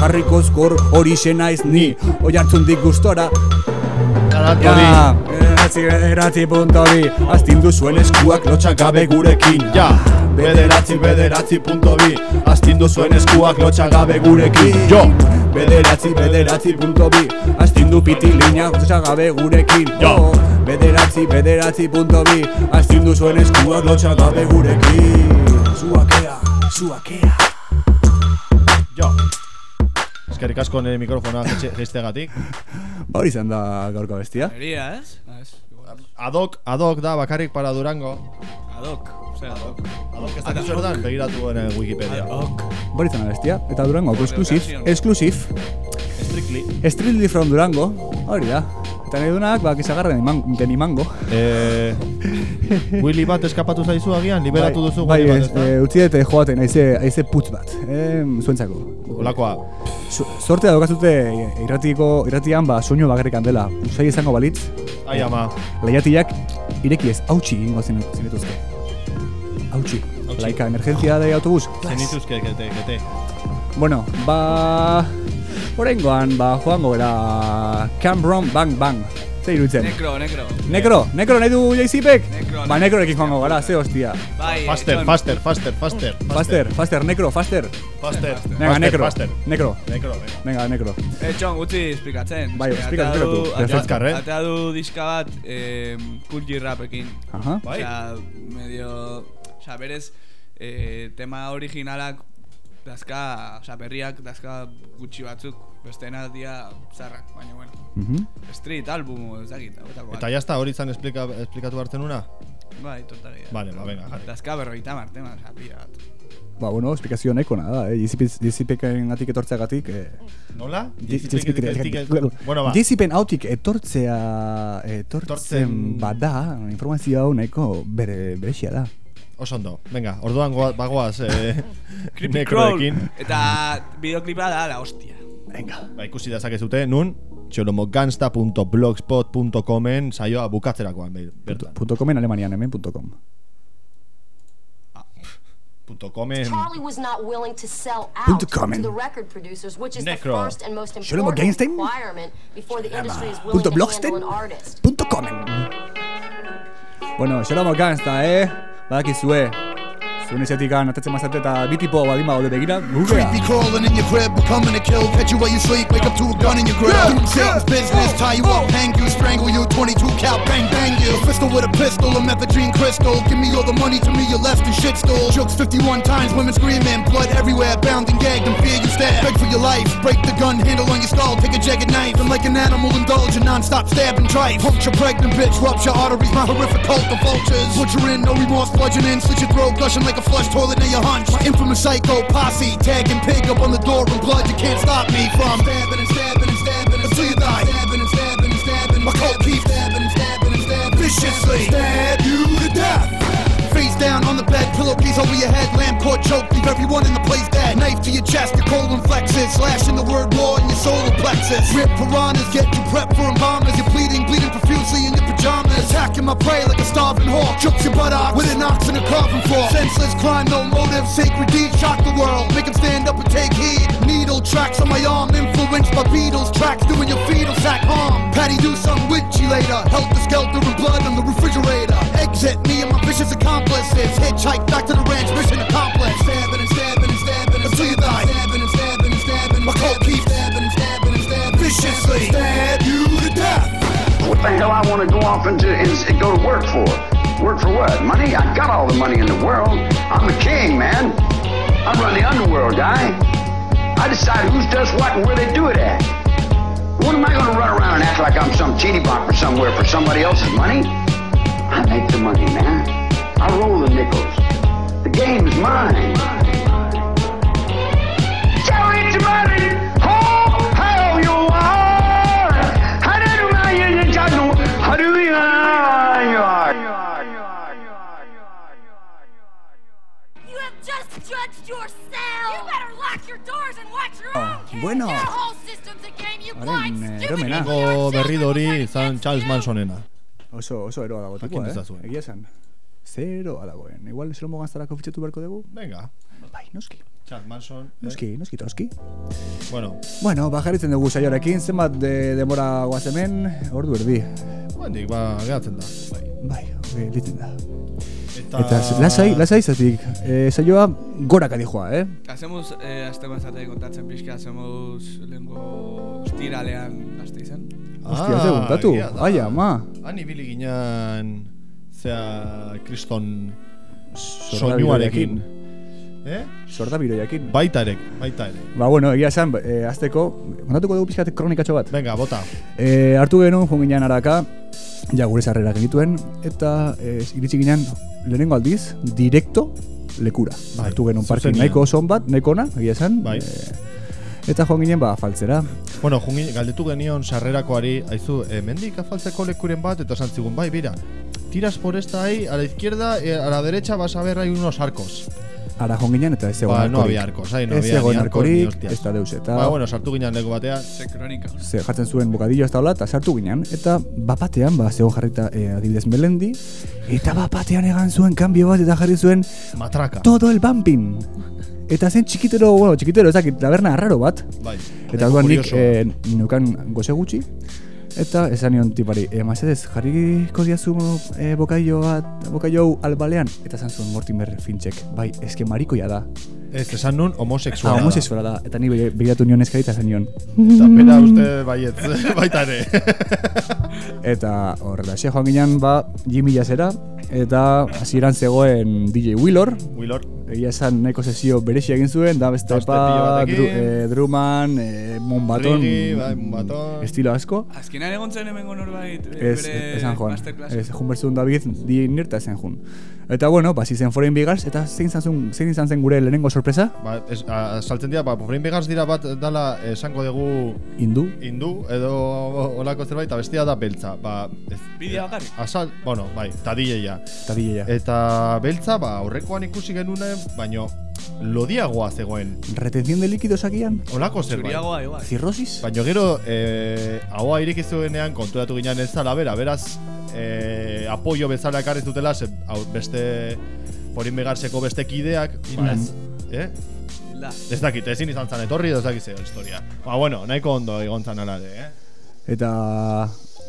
Jarriko zkor hori naiz ni. Oi hartzun dik gustora Ja, eratzi, eratzi punto bi. Astindu zuen eskuak lotxak gabe gurekin. Ja, bederatzi, bederatzi punto bi. Astindu zuen eskuak lotxak gabe gurekin. Jo, Bederatzi, bederatzi punto bi. Astindu pitilina lotxak gabe gurekin. Jo. Bederatzi, bederatzi punto bi. Astindu zuen eskuak lotxak gabe gurekin. Zuakea, zuakea. Jo Eskerrik asko nire mikrofona geiztegatik Ba hori izan da gaurko bestia Eria, ez? Adok, adok da bakarrik para Durango Adok, zer adok. Adok ez dakizu erdan, begiratu en Wikipedia Adok. Hori izan da bestia Eta Durango, exclusive, exclusive Strictly Strictly from Durango Hori da Eta nahi dunak, ba, kizagarren denimango Eh, Willy bat eskapatu zaizu agian, liberatu duzu Bai, Willy bat, ez, ezta? e, utzi dute joaten, aize, aize putz bat, eh, zuentzako. Olakoa. Sortea daukazute irratiko, irratian, ba, soinu bakarrik dela. Usai izango balitz. Ai, ama. Lehiatiak ireki ez, hautsi ingo. Hautsi. Hautsi. Laika, emergentzia de autobus. Zenituzke, kete, kete. Bueno, ba... Horengoan, ba, joango gara... Cambron Bang Bang. Zer iruditzen? Nekro, nekro. Nekro, nekro nahi du jaizipek? Nekro, Ba, nekrorekin joango gara, ze hostia. Bai, Faster, Jon. faster, faster, faster, Faster, faster, nekro, faster. Faster, Venga, faster, nekro, faster. nekro. Nekro, venga. Venga, nekro. Eh, Txon, gutxi esplikatzen. Bai, Eske, esplika, atea esplika du- tu. Refrescar, eh? Atea du diska bat, eh, G Rapekin. Aha. Bai. Osea, medio... Osea, berez, eh, tema originalak dazka, osea, berriak dazka gutxi batzuk. Besteena dia zarrak, baina bueno. Mhm. Street album, ez dakit, hauetako bat. Eta jazta, hori izan esplika, esplikatu hartzen una? Bai, totali. Vale, ba, venga, jarri. Dazka berroita martema, osea, pila bat. Ba, bueno, esplikazio nahiko nada, eh? Jizipeken atik etortzeagatik, eh... Nola? Jizipeken Bueno, ba. Autik etortzea... Etortzen Etortzen- bada, informazio hau nahiko bere, berexia da. Oso ondo. Venga, orduan goa, bagoaz eh, Creepy Crawl. nekroekin. Eta videoklipa da la hostia. Venga. Ba, ikusi dezakezute, nun txolomogangsta.blogspot.comen saioa bukatzerakoan be- bertan. Punto comen alemanian, hemen punto com. Punto comen Charlie was not willing to sell out Punto to comen. the record producers, which is Necro. the first and most important requirement before the industry is willing Punto to handle an artist. Punto comen. Bueno, xeromo gangsta, eh? Badakizue. Zuen esetik atatzen mazate eta bitipo baldin badaude begira, gugea. Creepy crawling in your crib, becoming a kill. Catch you while you sleep, wake up to a gun in your grill. Satan's business, tie you up, hang you, strangle you. 22 cal, bang bang you. A pistol with a pistol, a methadone crystal. Give me all the money, to me you're left in shit stool. Jokes 51 times, women screaming, blood everywhere, bound and gagged, and fear you stab. Beg for your life, break the gun handle on your skull, take a jagged knife, and like an animal indulge in non-stop stabbing tripe. Puncture pregnant bitch, rupture arteries, my horrific cult of vultures. Butcher in, no remorse, bludgeon in, slit your throat, gushing like a flush toilet near your hunch. My infamous psycho posse, tagging pig up on the door in blood, you can't stop me from stabbing and stabbing and stabbing until you die. My cult keeps stabbing stabbing stabbing viciously. Stab you to death. Face down on the bed, pillowcase over your head, lamb court choke, leave everyone in the place dead. Knife to your chest, your colon flexes, slashing the word war in your solar plexus. Rip piranhas, get you prepped for embalmers. You're bleeding, bleeding profusely in your pajamas. Attacking my prey like a starving hawk. Jukes your buttock with an ox and a coffin fork. Senseless crime, no motive, sacred deed, shock the world. make 'em stand up and take heed. Needle tracks on my arm, influenced by beetles, tracks doing your fetal sack harm. Patty do something with you later. Helter skelter and blood on the refrigerator. Exit me and my vicious accomplices. Hitchhike back to the ranch, mission accomplished. Stabbing and stabbing and stabbing until you die. Stabbing and stabbing and stabbing. My cold keeps stabbing and stabbing and stabbing. Viciously stab you to death. What the hell I want to go off into is go to work for? Work for what? Money? I got all the money in the world. I'm a king, man. I run the underworld, guy. I decide who's does what and where they do it at. What am I going to run around and act like I'm some teeny bopper somewhere for somebody else's money? I make the money man. I roll the nickels. The game's mine. Joey how you are? How do you know you are? How do you know you are? You have just judged yourself. You better lock your doors and watch your own. Bueno. Your whole a game, you blind, izan oh, Charles Mansonena. Oso, oso eroa dago tipua, eh? Egia esan. Zero dagoen. Igual zero moganzarako fitxatu beharko dugu? Venga. Bai, noski. Charles Manson. eh? Noski, noski, noski. Bueno, Bueno, ba, jarritzen dugu saioarekin, zenbat de, demora guaz hemen, ordu erdi. Handik, ba, gehatzen da. Bai. Bai, hori litzen da. Eta... Eta, lasai, lasai zatik, eh, saioa goraka dijoa, eh? Hacemos, eh, azteko entzatei kontatzen pixka, hacemos lehenko ostiralean azte izan. Hostia, ze egia da. Ai, ama. Han ibili ginen, zea, kriston soinuarekin. Eh? Sordabiroiakin. Baita ere, baita ere. Ba, bueno, egia esan, eh, azteko, kontatuko dugu pixkat kronikatxo bat. Venga, bota. Eh, hartu genuen, joan ginen araka, ja gure sarrera genituen, eta eh, iritsi ginen lehenengo aldiz, directo lekura. Bai, hartu genuen parking zuzenean. nahiko oso on bat, nahiko ona, egia esan. Bai. eh, eta joan ginen, ba, faltzera. Bueno, jungi, galdetu genion sarrerakoari, aizu, e, mendik afaltzeko lekuren bat, eta esan zigun, bai, bira, tiras por esta ahí, a la izquierda, eh, a la derecha vas a ver hay unos arcos. Ara joan ginen, eta ez zegoen Ba, no había arcos, ahí no ez había arcos ni arkorik, hostias. ez da deus, eta... Ba, bueno, sartu ginen leku batean. Ze kronika. ze jartzen zuen bokadillo ez hola, eta sartu ginen, eta bapatean, ba, zegoen jarrita eh, adibidez melendi, eta bapatean egan zuen kanbio bat, eta jarri zuen Matraka. todo el bumping. Eta zen txikitero, bueno, txikitero, ezakit, taberna arraro bat. Bai. Eta orduan nik eh, neukan goze gutxi, eta esan nion tipari, e, mazedez, jarriko diazu eh, bokadillo bat, bokadillo hau albalean, eta esan zuen Mortimer Finchek, bai, eske marikoia da. Ez, esan nun Ah, homosexuala. homosexuala da, eta ni be- begiratu nion eskari eta esan nion. Eta pena uste baietz, baita ere. Eta horrela, joan ginen, ba, Jimmy Jazzera, eta hasieran zegoen DJ Willor. Willor. Egia esan nahiko sesio berexia egin zuen, da beste Beste pa, pilo batekin. dru, eh, druman, eh, monbaton, bai, estilo asko. Azkenean egon zen hemengo norbait eh, Ez, bere esan joan, masterclass. ez, jun berzun David, di nirta ezen jun. Eta bueno, ba, zen foreign bigars, eta zein izan, zuen- zein izan zen gure lehenengo sorpresa? Ba, ez, a, saltzen dira, ba, Foreign Vegas dira bat dala esango dugu Hindu. Hindu edo olako zerbait, eta bestia da beltza. Ba, ez, Bidea bakarrik? Asal, bueno, bai, tadilleia. Tadilleia. Eta beltza, ba, aurrekoan ikusi genuen, baino lodiagoa zegoen. Retención de líquidos agian? Olako zerbait. Zuriagoa, igual. Cirrosis? Baina gero, eh, ahoa ireki zuenean konturatu ginen ez zala, bera, beraz, eh, apoio bezala ekarri zutela, ze, hau, beste, Foreign Vegaseko beste kideak, ba, ez, eh? Da. Ez dakit, ezin izan zan etorri, ez dakit zeo historia. Ba, bueno, nahiko ondo egon zan alare, eh? Eta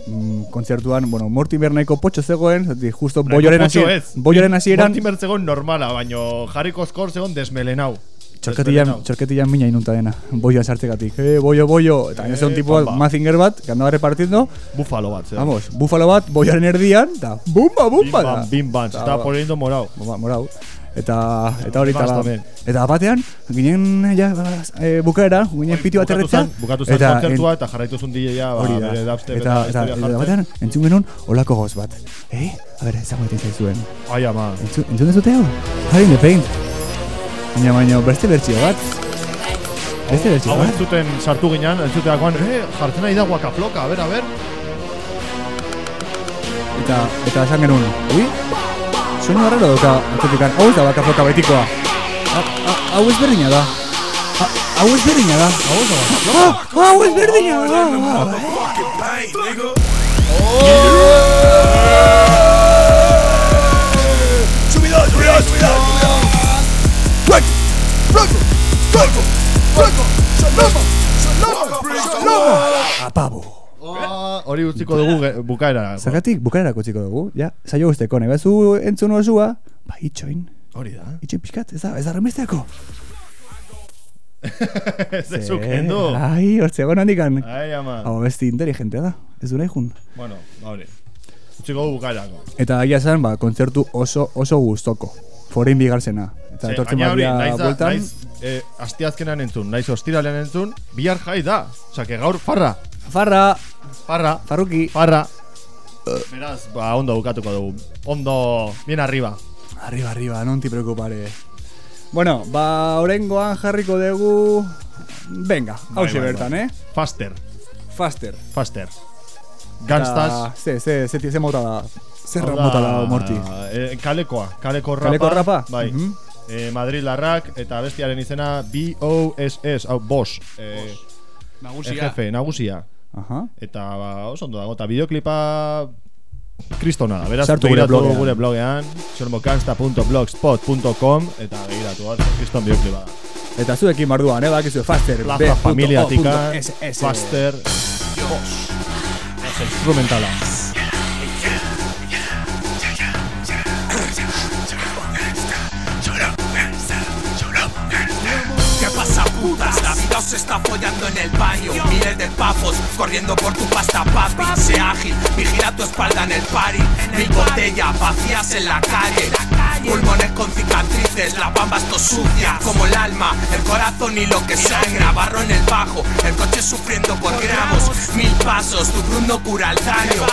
mm, kontzertuan, bueno, Mortimer nahiko potxo zegoen, zati, justo boioren potxo hasi, ez. boioren hasieran, Mortimer zegoen normala, baino Jarriko Skor zegoen desmelenau. txorketilan, txorketilan mina inunta dena, boioan sartzegatik, eh, boio, boio, eta Eh, tipo pamba. Mazinger bat, que andaba repartiendo, Búfalo bat, zegoen. vamos, búfalo bat, boioaren erdian, eta bumba, bumba. Bim, bim, bam, se estaba poniendo morao. Eta eta hori eta eta batean ginen ja e, bukaera, ginen piti bat Bukatu zen, bukatu zen kontzertua eta jarraitu zuen DJ-a, ba, hori da. bere dubstep eta, eta eta, eta, batean entzun genuen olako goz bat. Eh? A ber, ezagun egiten zaizuen. Ai, ama. Entzun, entzun dezute hau? Harry the Paint. Baina, baina, beste bertsio bat. Beste bertsio Hau bat. entzuten sartu ginen, entzuteakoan, eh, jartzen nahi da guakafloka, a ber, a ber. Eta, eta esan genuen, ui, soinu arraro doka atzetikan, hau ez da baka foka ha- Hau ez berdina da. Ha- Hau ez berdina da. Hau ez da Hau ez berdina da. Subidón, subidón, subidón, subidón. Sonoma, sonoma, sonoma. Hori utziko dugu ge- bukaera. Zergatik bukaerako txiko dugu, ja, saio guzteko, nahi bazu entzun osua, ba, itxoin. Hori da. Itxoin pixkat, ez da, ez da remesteako. Ez da zuk kendu. Ai, hortze egon handikan. Ai, ama. Hau besti inteligentea da, ez du nahi jun. Bueno, ba, hori. Utziko dugu bukaerako. Eta agia zen, ba, kontzertu oso, oso gustoko. Forein bigarzena. Eta Ze, etortzen naiz, da, bueltan. naiz eh, asteazkenan entzun, naiz ostiralean entzun, bihar jai da. Osa, que gaur farra. Farra. Farra. Farruki. Farra. Beraz, ba, ondo bukatuko dugu. Ondo, bien arriba. Arriba, arriba, non ti preocupare. Bueno, ba, orengoan jarriko dugu... Venga, Bai, hause bai, bertan, bai. eh? Faster. Faster. Faster. Ganstas. Ze, ze, ze, ze mota da. Zer mota da, Morti. Eh, kalekoa, kaleko rapa. Kaleko rapa? Bai. Mhm. E, Madrilarrak eta bestiaren izena B-O-S-S, hau, Bosch. E, Nagusia. El jefe, nagusia. Aha. Eta ba, oso ondo dago, eta bideoklipa kristona da, beraz, Sartu gure blogean. gure blogean, xormocansta.blogspot.com eta begiratu bat, kriston bideoklipa da. Eta zuekin barduan, eh, bakizu, faster, Plaza familiatika, B.O.SS. faster, Bosch. Ez instrumentala. Os está follando en el baño Miles de papos corriendo por tu pasta papi. Sé ágil, vigila tu espalda en el party. Mil botellas vacías en la calle. Pulmones con cicatrices, la bamba esto sucia. Como el alma, el corazón y lo que sangra Barro en el bajo, el coche sufriendo por gramos. Mil pasos, tu cruz no cura el daño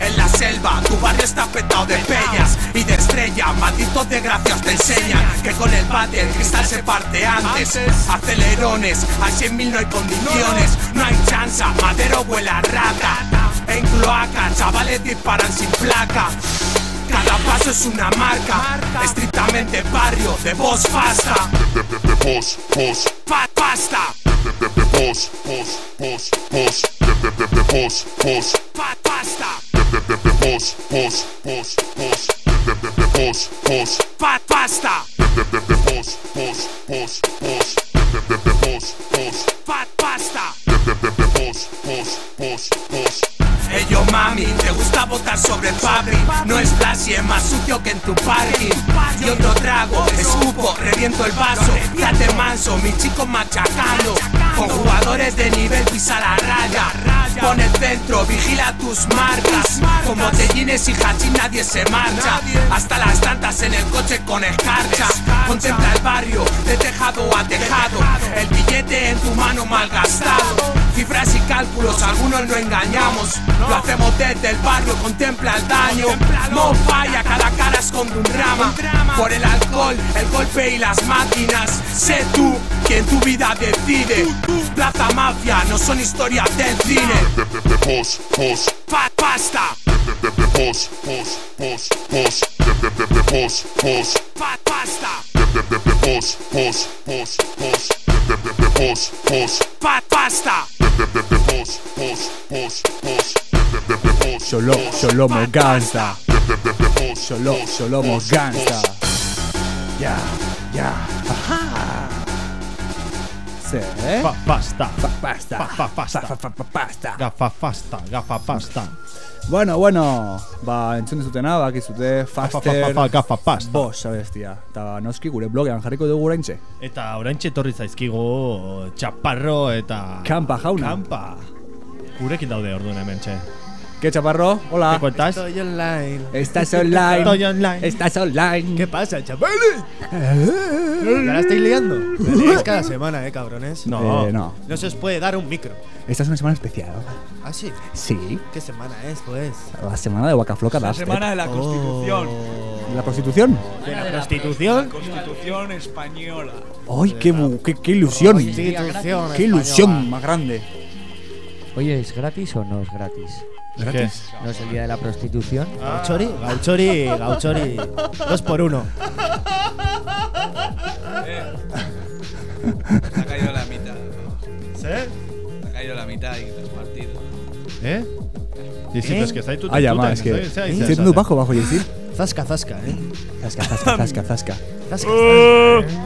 en la selva, tu barrio está petado de pellas y de estrella. Malditos desgracias te enseñan que con el bate el cristal se parte antes. Acelerones, a 100 mil no hay condiciones, no hay chanza. Madero huele a rata. En cloaca, chavales disparan sin placa. Cada paso es una marca, estrictamente barrio de voz fasta. Boss, boss, Pa- pasta, boss, boss, boss, boss, boss, boss, pa- pasta, push, push, push, push. The, the, the, push, push. Pa pasta. The, the, the, push, push, push, push. The, the, the, push, push. Pa pasta. The, the, the, push, push, push, push. Hey yo, mami, te gusta. Botar sobre papi No es flashy, es más sucio que en tu parking Y otro trago, escupo, reviento el vaso. Date manso, mis chicos machacando. Con jugadores de nivel pisa la raya. Pon el centro, vigila tus marcas. Con botellines y hachís nadie se marcha. Hasta las tantas en el coche con escarcha Contempla el barrio, de tejado a tejado. El billete en tu mano malgastado. Cifras y cálculos, algunos no engañamos. Lo hacemos desde el barrio, contempla el daño. No falla, cada cara esconde un drama. Por el alcohol, el golpe y las máquinas. Sé tú quien tu vida decide. Plata mafia, no son historias del cine. Pos, pos. Pasta. Pos, pos, pos. Pasta. Pos, pos, pos. Pasta. Pos, pos boss, Solo, Solomo Gangsta. Solo, Solomo Gangsta. Ya, ya. Ajá. Sí, ¿eh? Pa- pasta. Pa- pasta. Pa- pa- pasta. Pa- pa- pa- pasta. Gafa pasta, gafa pasta. Bueno, bueno, ba, entzun dezutena, bakizute, fa- faster, fa- fa- gafa pasta. boss, abestia. Eta noski gure blogean jarriko dugu oraintxe. Eta oraintxe etorri zaizkigu Chaparro eta Kampa jauna. Kampa. Gurekin daude orduan hementxe. ¿Qué chaparro? Hola. ¿Qué cuentas? Estoy online. Estás online. Estoy online. Estás online. ¿Qué pasa, chavales? ¿Ya la estáis liando? Leéis cada semana, eh, cabrones. No. Eh, no. No se os puede dar un micro. Esta es una semana especial. ¿Ah, sí? Sí. ¿Qué semana es, pues? La semana de Wacafloca La semana de la Constitución. ¿La prostitución? ¿De la prostitución? Constitución española. ¡Ay, qué, qué, qué ilusión! Constitución ¡Qué ilusión española. más grande! Oye, ¿es gratis o no es gratis? ¿Gratis? ¿No es el día de la prostitución? Gauchori, Gauchori, Gauchori. Dos por uno. Se ha caído la mitad. ¿Sí? Se ha caído la mitad y tres partidos. Eh? Dizi, Eh? es que zaitu Ah, ya, ma, es que... Estoy dando bajo, bajo, Jessy. Zasca, zasca, eh. Zasca, zasca, zasca, zasca. Zasca, zasca.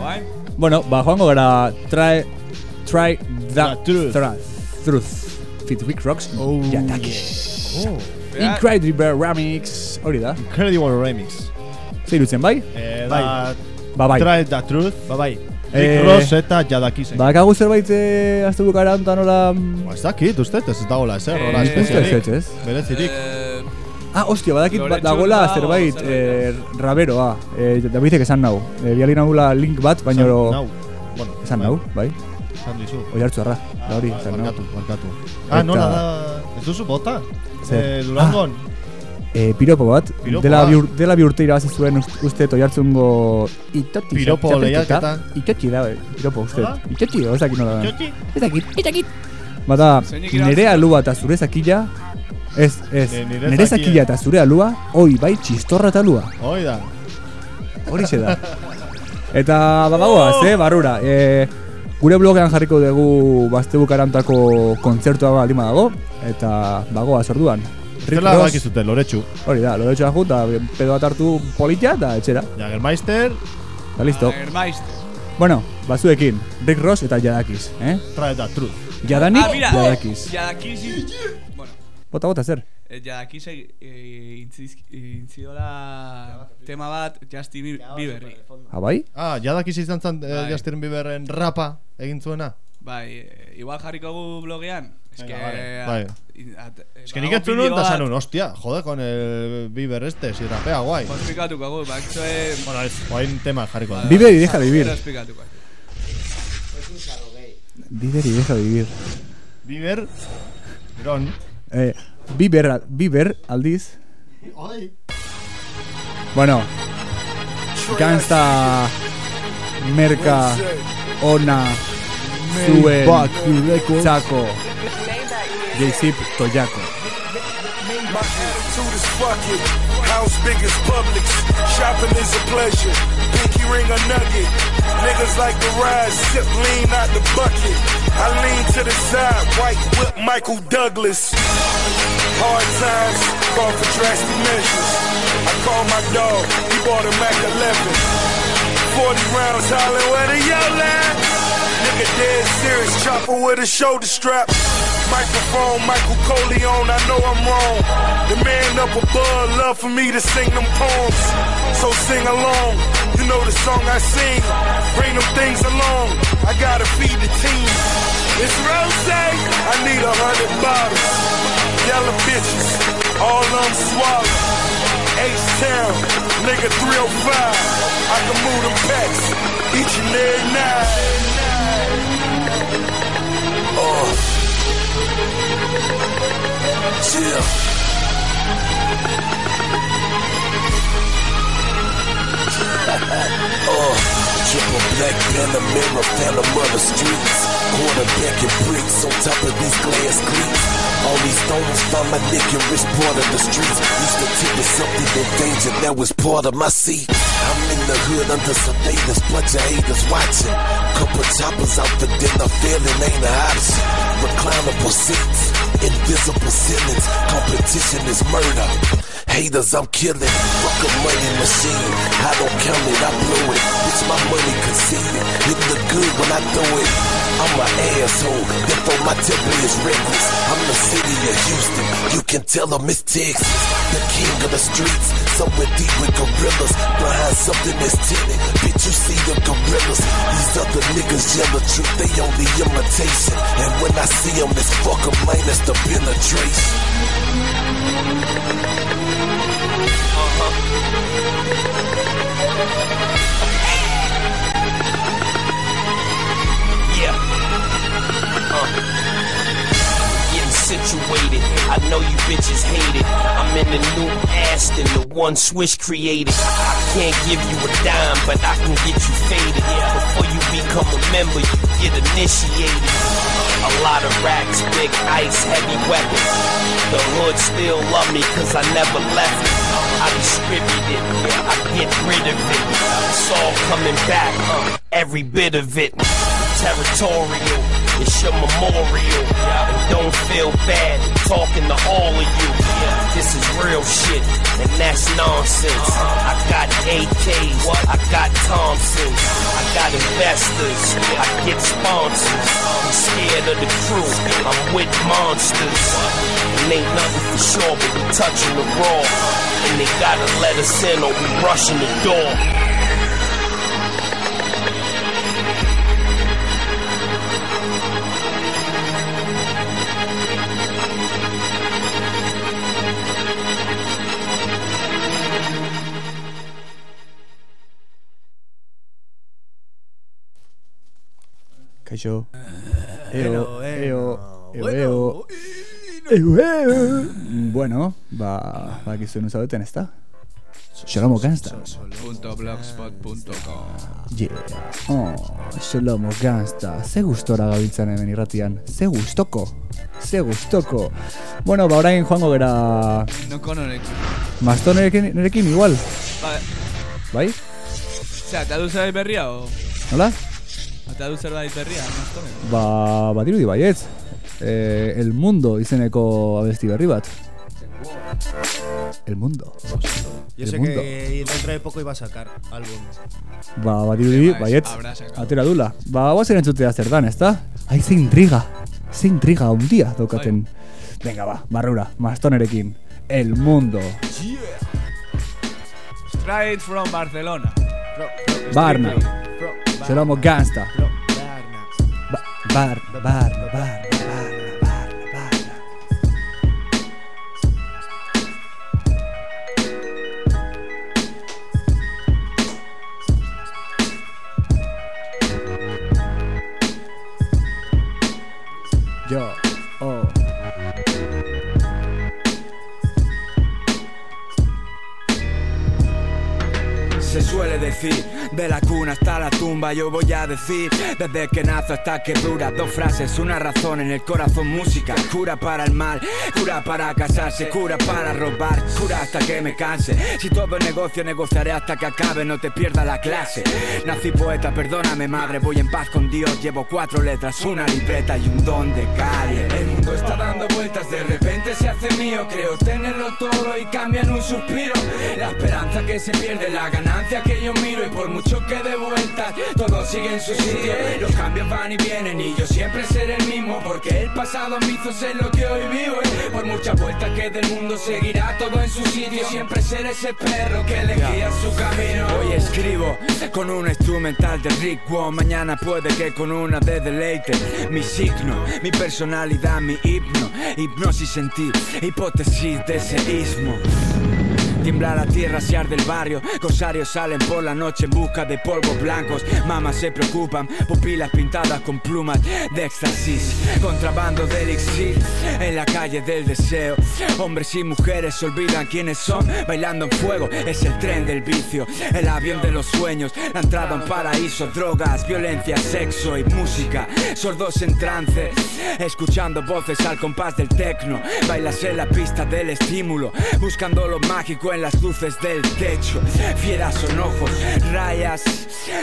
Guay. Bueno, ba, joango gara Try, try the, truth. truth. Truth. Fit Rocks. Oh, Yataki. Oh. Incredible Remix. Hori da. Incredible Remix. Zer irutzen, bai? Eh, Bai. da... Ba, bai. Try the truth. Ba, bai. Rick Eh, Ross eta Jadakizen. Bakagu zerbait eh, azte bukara honetan nola... mm, Ba, ez dakit, uste, ez dagoela ezer, Eh, hola espezialik. ez, ez. Berezirik. Eh, Ah, ostia, badakit ba, dagoela dago zerbait zerbait, eh, raberoa. Eh, Davidek esan nau. Eh, biali naula link bat, baina... Esan nau. Bueno, Esan nau, bai? Esan dizu. Oi hartzu arra, da hori, Ah, esan nau. Barkatu, barkatu. Ah, Eta- nola da... Ez duzu bota? Zer? Eh, Durangon. Eh, piropo bat, Piropo dela, bat. bi, ur, dela bi urte irabazi zuen ust- uste toiartzungo itoti Piropo lehiaketa. Itoti da, eh, piropo uste. Itoti, nola da. Itoti? Ez dakit, ez dakit. Bata, Zeinik irabazi nere zuen? alua eta zure zakila, ez, ez, Eh, nire nere zakila. eta zure alua, oi bai txistorra eta alua. Hoi da. Hori da. Eta bagoaz, eh, barrura. E, gure blogean jarriko dugu baztebukarantako kontzertua balima dago. Eta bagoaz orduan. Rick Zela Ross- bakizute, loretsu. Hori da, lo hecho ajuta, pedo bat hartu politia eta etxera. Jagermeister. Eta listo. Jagermeister. Bueno, bazuekin, Rick Ross eta Jadakis, eh? Try that truth. Jadanik, Ah, mira. Jadakis. Bueno, Bota, bota, zer? Eh, Jadakis eh, intziz- intzidola tema bat Justin Bie- Bieberri. Ah, bai? Ah, jadakiz izan zen eh, Bai. Justin Bieberren rapa egin zuena. Bai, eh, igual jarriko gu blogean. Es vale, eh, bai. eh, Es nik entzun nuen bideo eta bat. sanun, hostia, jode con el Bieber este, si rapea guai. Pues esplikatuko gu, bakzoe... Bueno, ez, guain tema jarriko. da. Bieber y deja vivir. Gero esplikatuko. Bieber y deja vivir. Bieber, Gron. Eh, Bieber, Bieber, aldiz. Bueno, Gangsta, Merka, Ona, Zuen, Maybach Chaco, J-Zip, fuck it. House big as Publix. Shopping is a pleasure. Pinky ring a nugget. Niggas like to ride, sip lean out the bucket. I lean to the side, white whip Michael Douglas. Hard times call for drastic measures. I call my dog, he bought a Mac 11. 40 rounds hollering where the yell at. Nigga dead serious, chopper with a shoulder strap. Microphone, Michael Coleon, I know I'm wrong. The man up above love for me to sing them poems. So sing along, you know the song I sing. Bring them things along, I gotta feed the team. It's Rose, I need a hundred bottles. Yellow bitches, all of them swallow. H-Town, nigga 305. I can move them packs each and every night. Oh. Chill. Oh, triple black the streets. Quarterback and bricks on top of these glass cleats. All these stones find my dick in rich part of the streets. Used to tip with something in danger, now it's part of my seat. I'm in the hood under surveillance, bunch of haters watching. Couple choppers out for dinner, feeling ain't an option. Reclinable seats, invisible ceilings. Competition is murder. Haters, I'm killing. Fuck a money machine. I don't count it, I blow it. Bitch, my money conceded. It look good when I throw it. I'm an asshole, therefore my temper is reckless. I'm the city of Houston, you can tell them it's Texas. The king of the streets, somewhere deep with gorillas. Behind something that's tinted, bitch, you see the gorillas. These other niggas yell the truth, they only imitation. And when I see them, it's fuck 'em, minus the penetration. Yeah. Uh. Situated. I know you bitches hate it. I'm in the new Aston, the one Swish created. I can't give you a dime, but I can get you faded. Before you become a member, you get initiated. A lot of racks, big ice, heavy weapons. The hood still love me cause I never left it. I distribute it, I get rid of it. It's all coming back, uh, every bit of it. Territorial, it's your memorial. And don't feel bad talking to all of you. This is real shit, and that's nonsense. I got AKs, I got Thompsons, I got investors, I get sponsors. I'm scared of the crew, I'm with monsters. And ain't nothing for sure, but we touching the raw. And they gotta let us in or we rushing the door. Kaixo. Eo, Eo, eo, eo, eo, eo, eo. Bueno, ba, ba, gizuen uzabeten, ez da? Shalomo Gangsta. Yeah. Oh, Shalomo Gangsta. Ze gustora gabiltzan hemen irratian. Ze gustoko. Ze gustoko. Bueno, ba, orain joango gera... No konorekin. Masto nerekin, nerekin igual. Ba, Bai? Osea, eta du zerbait berria, o? Nola? Eta du zerbait berria, Mastone? Ba, badirudi baietz. Eh, el Mundo izeneko abesti berri bat. El Mundo. Yo El sé Mundo. que dentro de poco iba a sacar álbum. Ba, badirudi, Bai, baietz. habrá sacado. Atera dula. Ba, guazen entzutea zer dan, ezta? Ai, ze intriga. Ze intriga handia daukaten. Venga, ba, barrura, mastonerekin. El Mundo. Straight from Barcelona. Barna. Seramo gangsta. Ba- Bar, bar, bar, bar. Se suele decir, de la cuna hasta la tumba yo voy a decir, desde que nazo hasta que dura, dos frases, una razón en el corazón, música, cura para el mal, cura para casarse, cura para robar, cura hasta que me canse, si todo es negocio negociaré hasta que acabe, no te pierdas la clase, nací poeta, perdóname madre, voy en paz con Dios, llevo cuatro letras, una libreta y un don de calle, el mundo está dando vueltas, de repente se hace mío, creo tenerlo todo y cambia en un suspiro, la esperanza que se pierde, la ganancia que yo miro y por mucho que dé vueltas, todo sigue en su sitio. Los cambios van y vienen y yo siempre seré el mismo porque el pasado me hizo ser lo que hoy vivo. Y por muchas vueltas que del mundo seguirá todo en su sitio, siempre seré ese perro que elegía su camino. Hoy escribo con un instrumental de Rick Wong, mañana puede que con una de deleite. Mi signo, mi personalidad, mi himno, hipnosis en ti, hipótesis de ese ismo. Tiembla la tierra, se arde el barrio. Cosarios salen por la noche en busca de polvos blancos. Mamas se preocupan, pupilas pintadas con plumas de éxtasis. Contrabando de elixir en la calle del deseo. Hombres y mujeres se olvidan quiénes son. Bailando en fuego es el tren del vicio. El avión de los sueños, la entrada a un paraíso. Drogas, violencia, sexo y música. Sordos en trance, escuchando voces al compás del tecno. Bailas en la pista del estímulo, buscando lo mágico en las luces del techo. Fieras son ojos, rayas,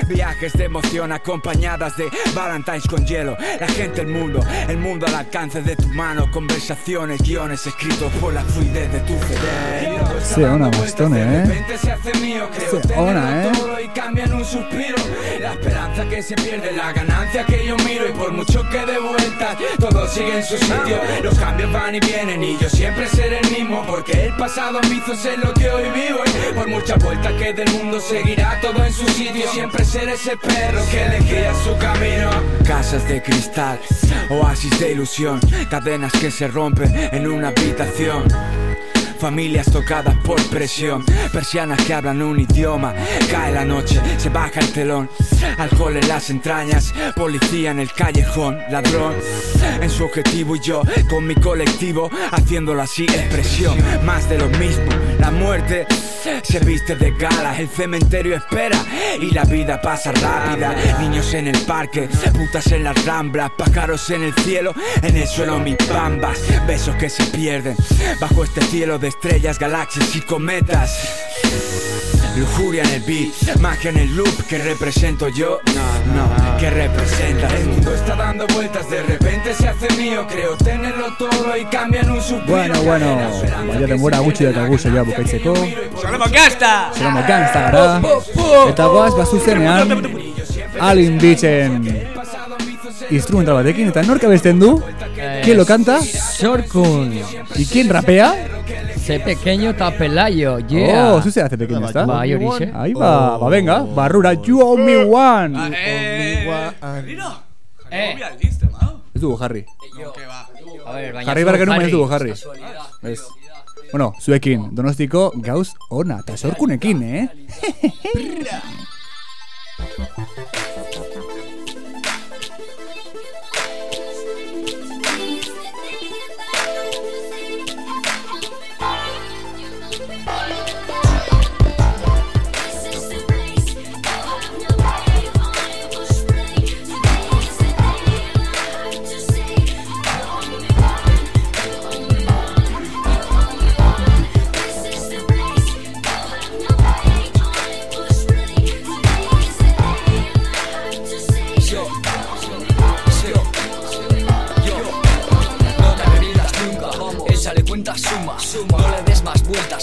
viajes de emoción acompañadas de Valentine's con hielo. La gente, el mundo, el mundo al alcance de tu mano. Conversaciones, guiones escritos por la fluidez de tu cerebro. Se ona bastone, De eh? se hace mío, creo ona, tenerlo eh? todo y cambia en un suspiro. La esperanza que se pierde, la ganancia que yo miro y por mucho que dé vueltas, todo sigue en su sitio. Los cambios van y vienen y yo siempre seré el mismo porque el pasado me hizo ser lo que hoy vivo. Y por muchas vueltas que del mundo seguirá todo en su sitio, siempre seré ese perro que elegía su camino. Casas de cristal, oasis de ilusión, cadenas que se rompen en una habitación. Familias tocadas por presión, persianas que hablan un idioma. Cae la noche, se baja el telón, alcohol en las entrañas, policía en el callejón, ladrón en su objetivo y yo con mi colectivo haciéndolo así expresión. Más de lo mismo, la muerte se viste de gala, el cementerio espera y la vida pasa rápida. Niños en el parque, putas en las ramblas, pájaros en el cielo, en el suelo mis bambas, besos que se pierden bajo este cielo de estrellas, galaxias y cometas. Lujuria en el beat, magia en el loop que represento yo. No, no, que representa. El mundo está dando vueltas, de repente se hace mío. Creo tenerlo todo y cambian un suspiro. Bueno, bueno, baina denbora gutxi daukagu saioa bukaitzeko. Solemos gasta! Seramo gangsta gara. Eta goaz, bazuzenean, Alin Beachen instrumental batekin, eta nork abesten du? ¿Quién lo canta? Sorkun. ¿Y quién rapea? C pequeño eta Pelayo, yeah. Oh, zuzea hace pequeño, ¿está? Bai, horixe. Ahí va, Oh. va, venga, barrura, you owe me one. Eh, Mira, Eh. Jarri albiste, mao. Ez dugu jarri. Que va. A ver, baina Jarri zu behar genuen ez dugu jarri. Ez. Bueno, zuekin, donostiko gauz ona, eta sorkunekin, eh?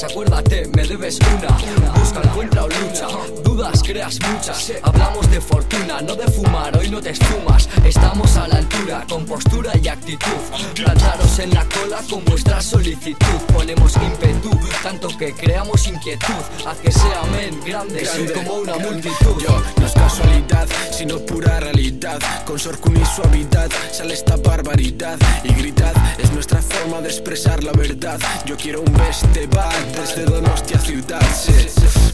acuérdate, me debes una. Busca, encuentra o lucha, dudas creas muchas. Hablamos de fortuna, no de fumar, hoy no te esfumas. Estamos a la altura, con postura y actitud. Plantaros en la cola con vuestra solicitud. Ponemos ímpetu, tanto que creamos inquietud. Haz que sea men grande, como una multitud. Yo, no es casualidad, sino pura realidad. Con sorcun y suavidad sale esta barbaridad. Y gritad, es nuestra forma de expresar la verdad. Yo quiero un beste bad desde Donostia ciudad. sí.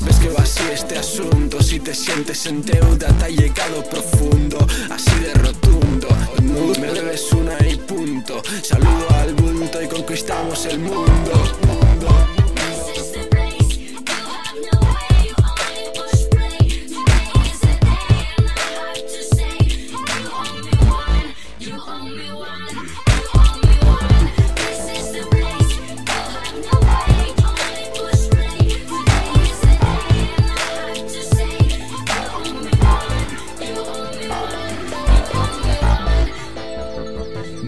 Ves que va así este asunto. Si te sientes en deuda, te ha llegado profundo. Así de rotundo. Me debes una y punto. Saludo al bulto y conquistamos el mundo.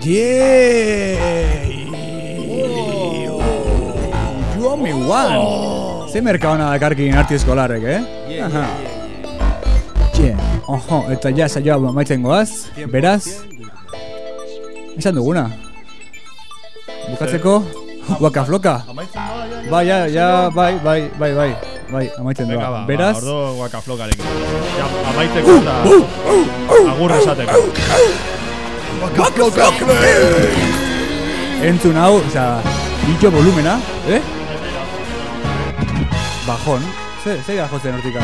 Yeah! You owe me one! Ze merkaona dakarkin arti eskolarrek, eh? Aha. Yeah. Ojo, eta ja saioa maitzen goaz, beraz. Esan duguna. Bukatzeko, waka floka. Bai, ja, ja, bai, bai, bai, bai, bai, amaitzen doa. ba, Beraz, ba, ordo guakaflokarekin. Ja, amaitzeko eta agur esateko. Entzun hau, osea, bitxo volumena, eh? Bajón. Ze, ze da jotzen hortika?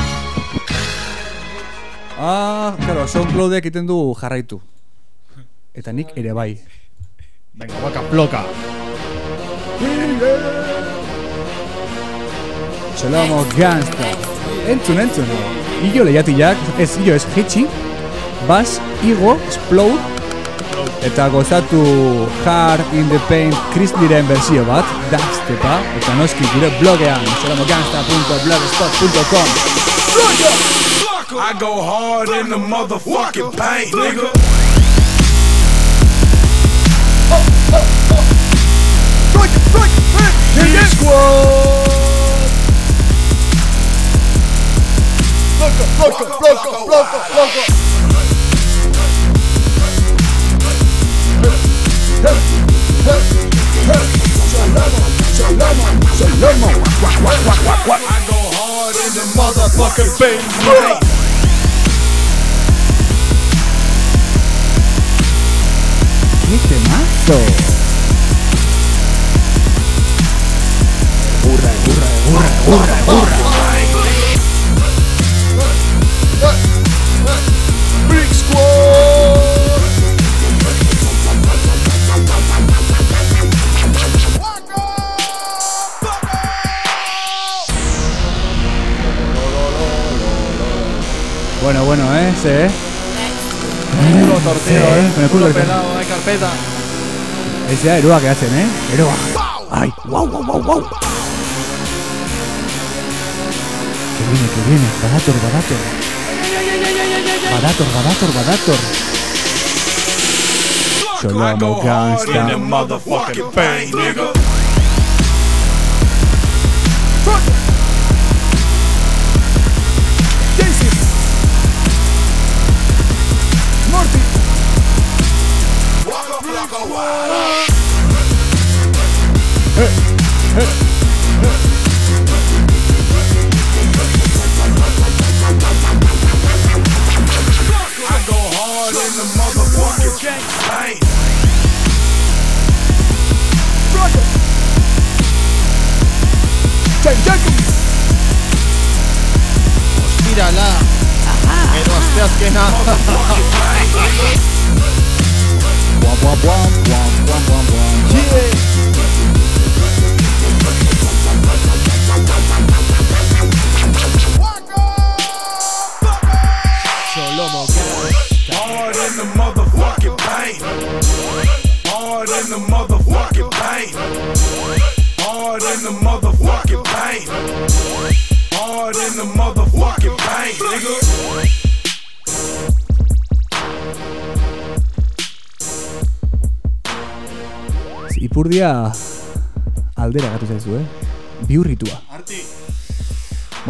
Ah, claro, SoundCloudek egiten du jarraitu. Eta nik ere bai. Venga, guakafloka. Solomo Gangsta. Entzun, entzun. Illo lehiatiak, ez illo ez hitchi. Bass, Igo, Explode. Eta gozatu Hard in the Paint Chris Liren berzio bat, Dubstepa, eta noski gure blogean, I go hard in the motherfucking paint, nigga. Hit squad. Loco, loco, loco, loco, loco. I go hard in the ¡Qué temazo! ¡Hurra, hurra, hurra, hurra, hurra! Bueno, bueno, eh, ese, eh. Culo torcido, eh. Con el culo pelado, hay carpeta. Ese da eroa que hacen, eh. Eroa. Ay, wow, wow, wow, wow. Que viene, que viene. Badator, Badator. Badator, Badator, Badator. Solomo Gangsta.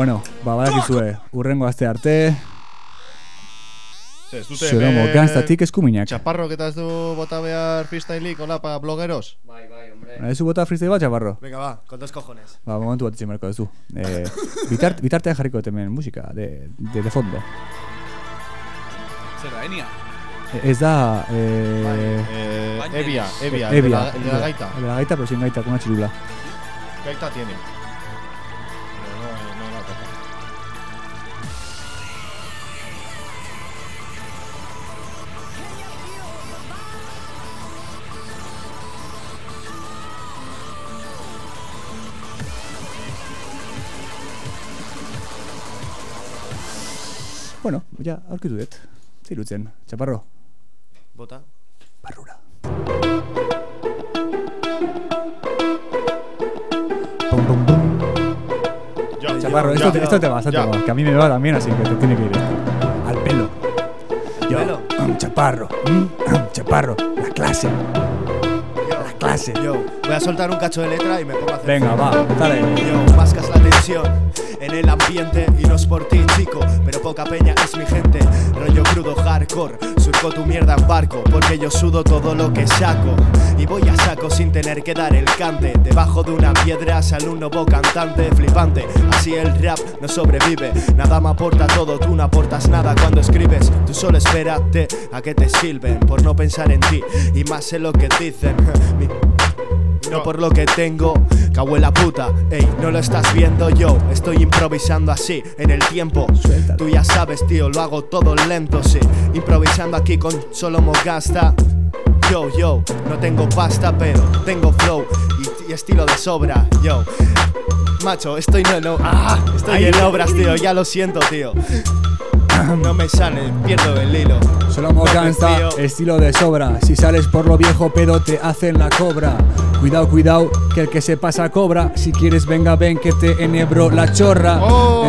Bueno, ba, badakizue, urrengo aste arte, ez Zeromo hemen ganztatik eskuminak. Txaparrok eta ez du bota behar freestyleik, hola, pa blogeros? Bai, bai, hombre. Ez zu bota freestyle bat, chaparro? Venga, va, con dos cojones. Ba, momentu bat itxen beharko duzu. Eh, bitart, bitartean jarriko hemen musika, de, de, de fondo. Zer da, enia? Eh, Ez da... Eh, Eh, Evia, Evia, el de Evia. la- de la gaita. De la gaita, pero sin gaita, con una chirula. Gaita tiene. Bueno, ja, aurkitu dut. Zirutzen, chaparro. Bota. Chaparro, esto, te, esto te va, esto te va. Que a mí me va también, así que te tiene que ir. Al pelo. Yo, pelo? mm, chaparro, mm, chaparro, la clase. La clase. Yo, voy a soltar un cacho de letra y me pongo a hacer. Venga, va, dale. Yo, mascas la tensión en el ambiente y no es por ti, chico, pero poca peña es mi gente. Rollo crudo, hardcore, surco tu mierda en barco, porque yo sudo todo lo que saco. Y voy a saco sin tener que dar el cante. Debajo de una piedra sale un nuevo cantante flipante. Así el rap no sobrevive. Nada me aporta todo, tú no aportas nada cuando escribes. Tú solo espérate a que te silben por no pensar en ti y más en lo que dicen. no por lo que tengo, cago en la puta, ey, no lo estás viendo yo, estoy improvisando así, en el tiempo, tú ya sabes tío, lo hago todo lento, sí, improvisando aquí con solo Mogasta, yo, yo, no tengo pasta pero tengo flow y, y estilo de sobra, yo, macho, estoy no, no, ah, estoy en obras tío, ya lo siento tío, no me sale, pierdo el hilo. Solo cansta, estilo de sobra. Si sales por lo viejo, pedo te hacen la cobra. Cuidado, cuidado, que el que se pasa cobra. Si quieres, venga, ven que te enhebro la chorra.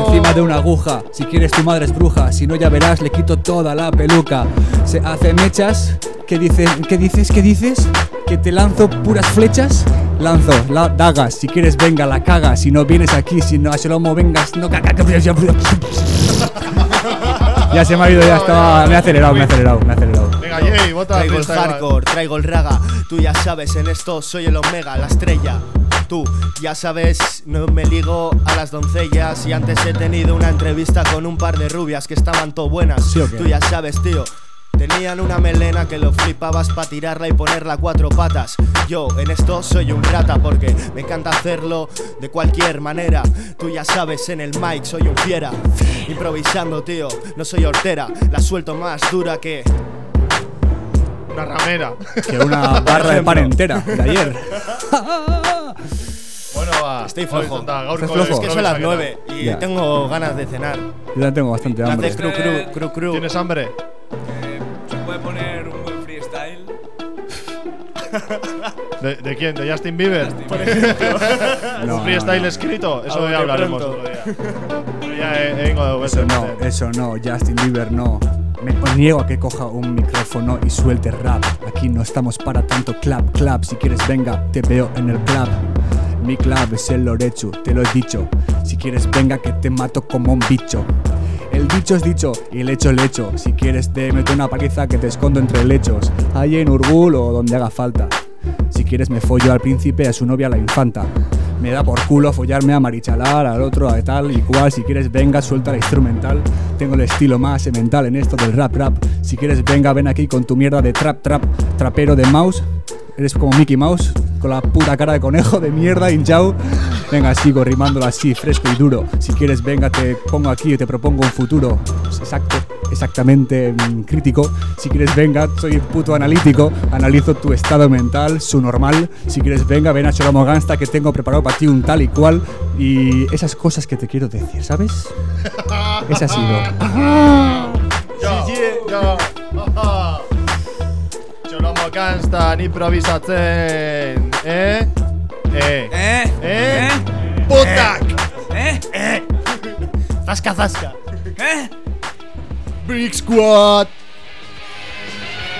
Encima de una aguja. Si quieres, tu madre es bruja. Si no, ya verás, le quito toda la peluca. Se hacen mechas. ¿Qué dices? ¿Qué dices? ¿Qué dices? ¿Que te lanzo puras flechas? Lanzo la dagas. Si quieres, venga, la caga. Si no vienes aquí, si no a Shlomo vengas, no caca. Ya se me ha ido, ya estaba. Me he acelerado, me he acelerado, me he acelerado. Venga, Jay, bota Traigo el hardcore, traigo el raga. Tú ya sabes, en esto soy el omega, la estrella. Tú ya sabes, no me ligo a las doncellas. Y antes he tenido una entrevista con un par de rubias que estaban todo buenas. ¿Sí o qué? Tú ya sabes, tío. Tenían una melena que lo flipabas para tirarla y ponerla a cuatro patas. Yo en esto soy un rata porque me encanta hacerlo de cualquier manera. Tú ya sabes, en el mic soy un fiera. Improvisando, tío, no soy hortera. La suelto más dura que. Una ramera. Que una barra de pan entera de ayer. Bueno, va. Estoy flojo. Es que son las probezaketa. nueve y Ya. tengo ganas de cenar. Yo ya tengo bastante hambre. de cru cru cru cru. ¿Tienes hambre? ¿De, de quién? ¿De Justin Bieber? Por ejemplo. No, ¿Un freestyle no, no. escrito? Eso ya hablaremos pronto. otro día. Pero ya he, he vengo de Eso no, eso no, Justin Bieber no. Me niego a que coja un micrófono y suelte rap. Aquí no estamos para tanto clap, clap. Si quieres, venga, te veo en el club. Mi club es el Lorechu, te lo he dicho. Si quieres, venga, que te mato como un bicho. El dicho es dicho y el hecho el hecho. Si quieres, te meto una paliza que te escondo entre lechos. Ahí en Urgul o donde haga falta. Si quieres, me follo al príncipe, a su novia, la infanta. Me da por culo follarme a Marichalar, al otro, a tal y cual. Si quieres, venga, suelta la instrumental. Tengo el estilo más mental en esto del rap rap. Si quieres, venga, ven aquí con tu mierda de trap trap, trapero de mouse. Eres como Mickey Mouse, con la puta cara de conejo de mierda, hinchao. Venga, sigo rimándolo así, fresco y duro. Si quieres, venga, te pongo aquí y te propongo un futuro. Pues Exacto, exactamente mm, crítico. Si quieres, venga, soy puto analítico. Analizo tu estado mental, su normal. Si quieres, venga, ven a Cholomo Gangsta que tengo preparado para ti un tal y cual. Y esas cosas que te quiero decir, ¿sabes? Esa ha sido. Yo, yo, haha. Txolomo kanstan improvisatzen, eh? Eh? Eh? Eh? Putak! Eh? Zasca zasca. Eh? Brick Squad!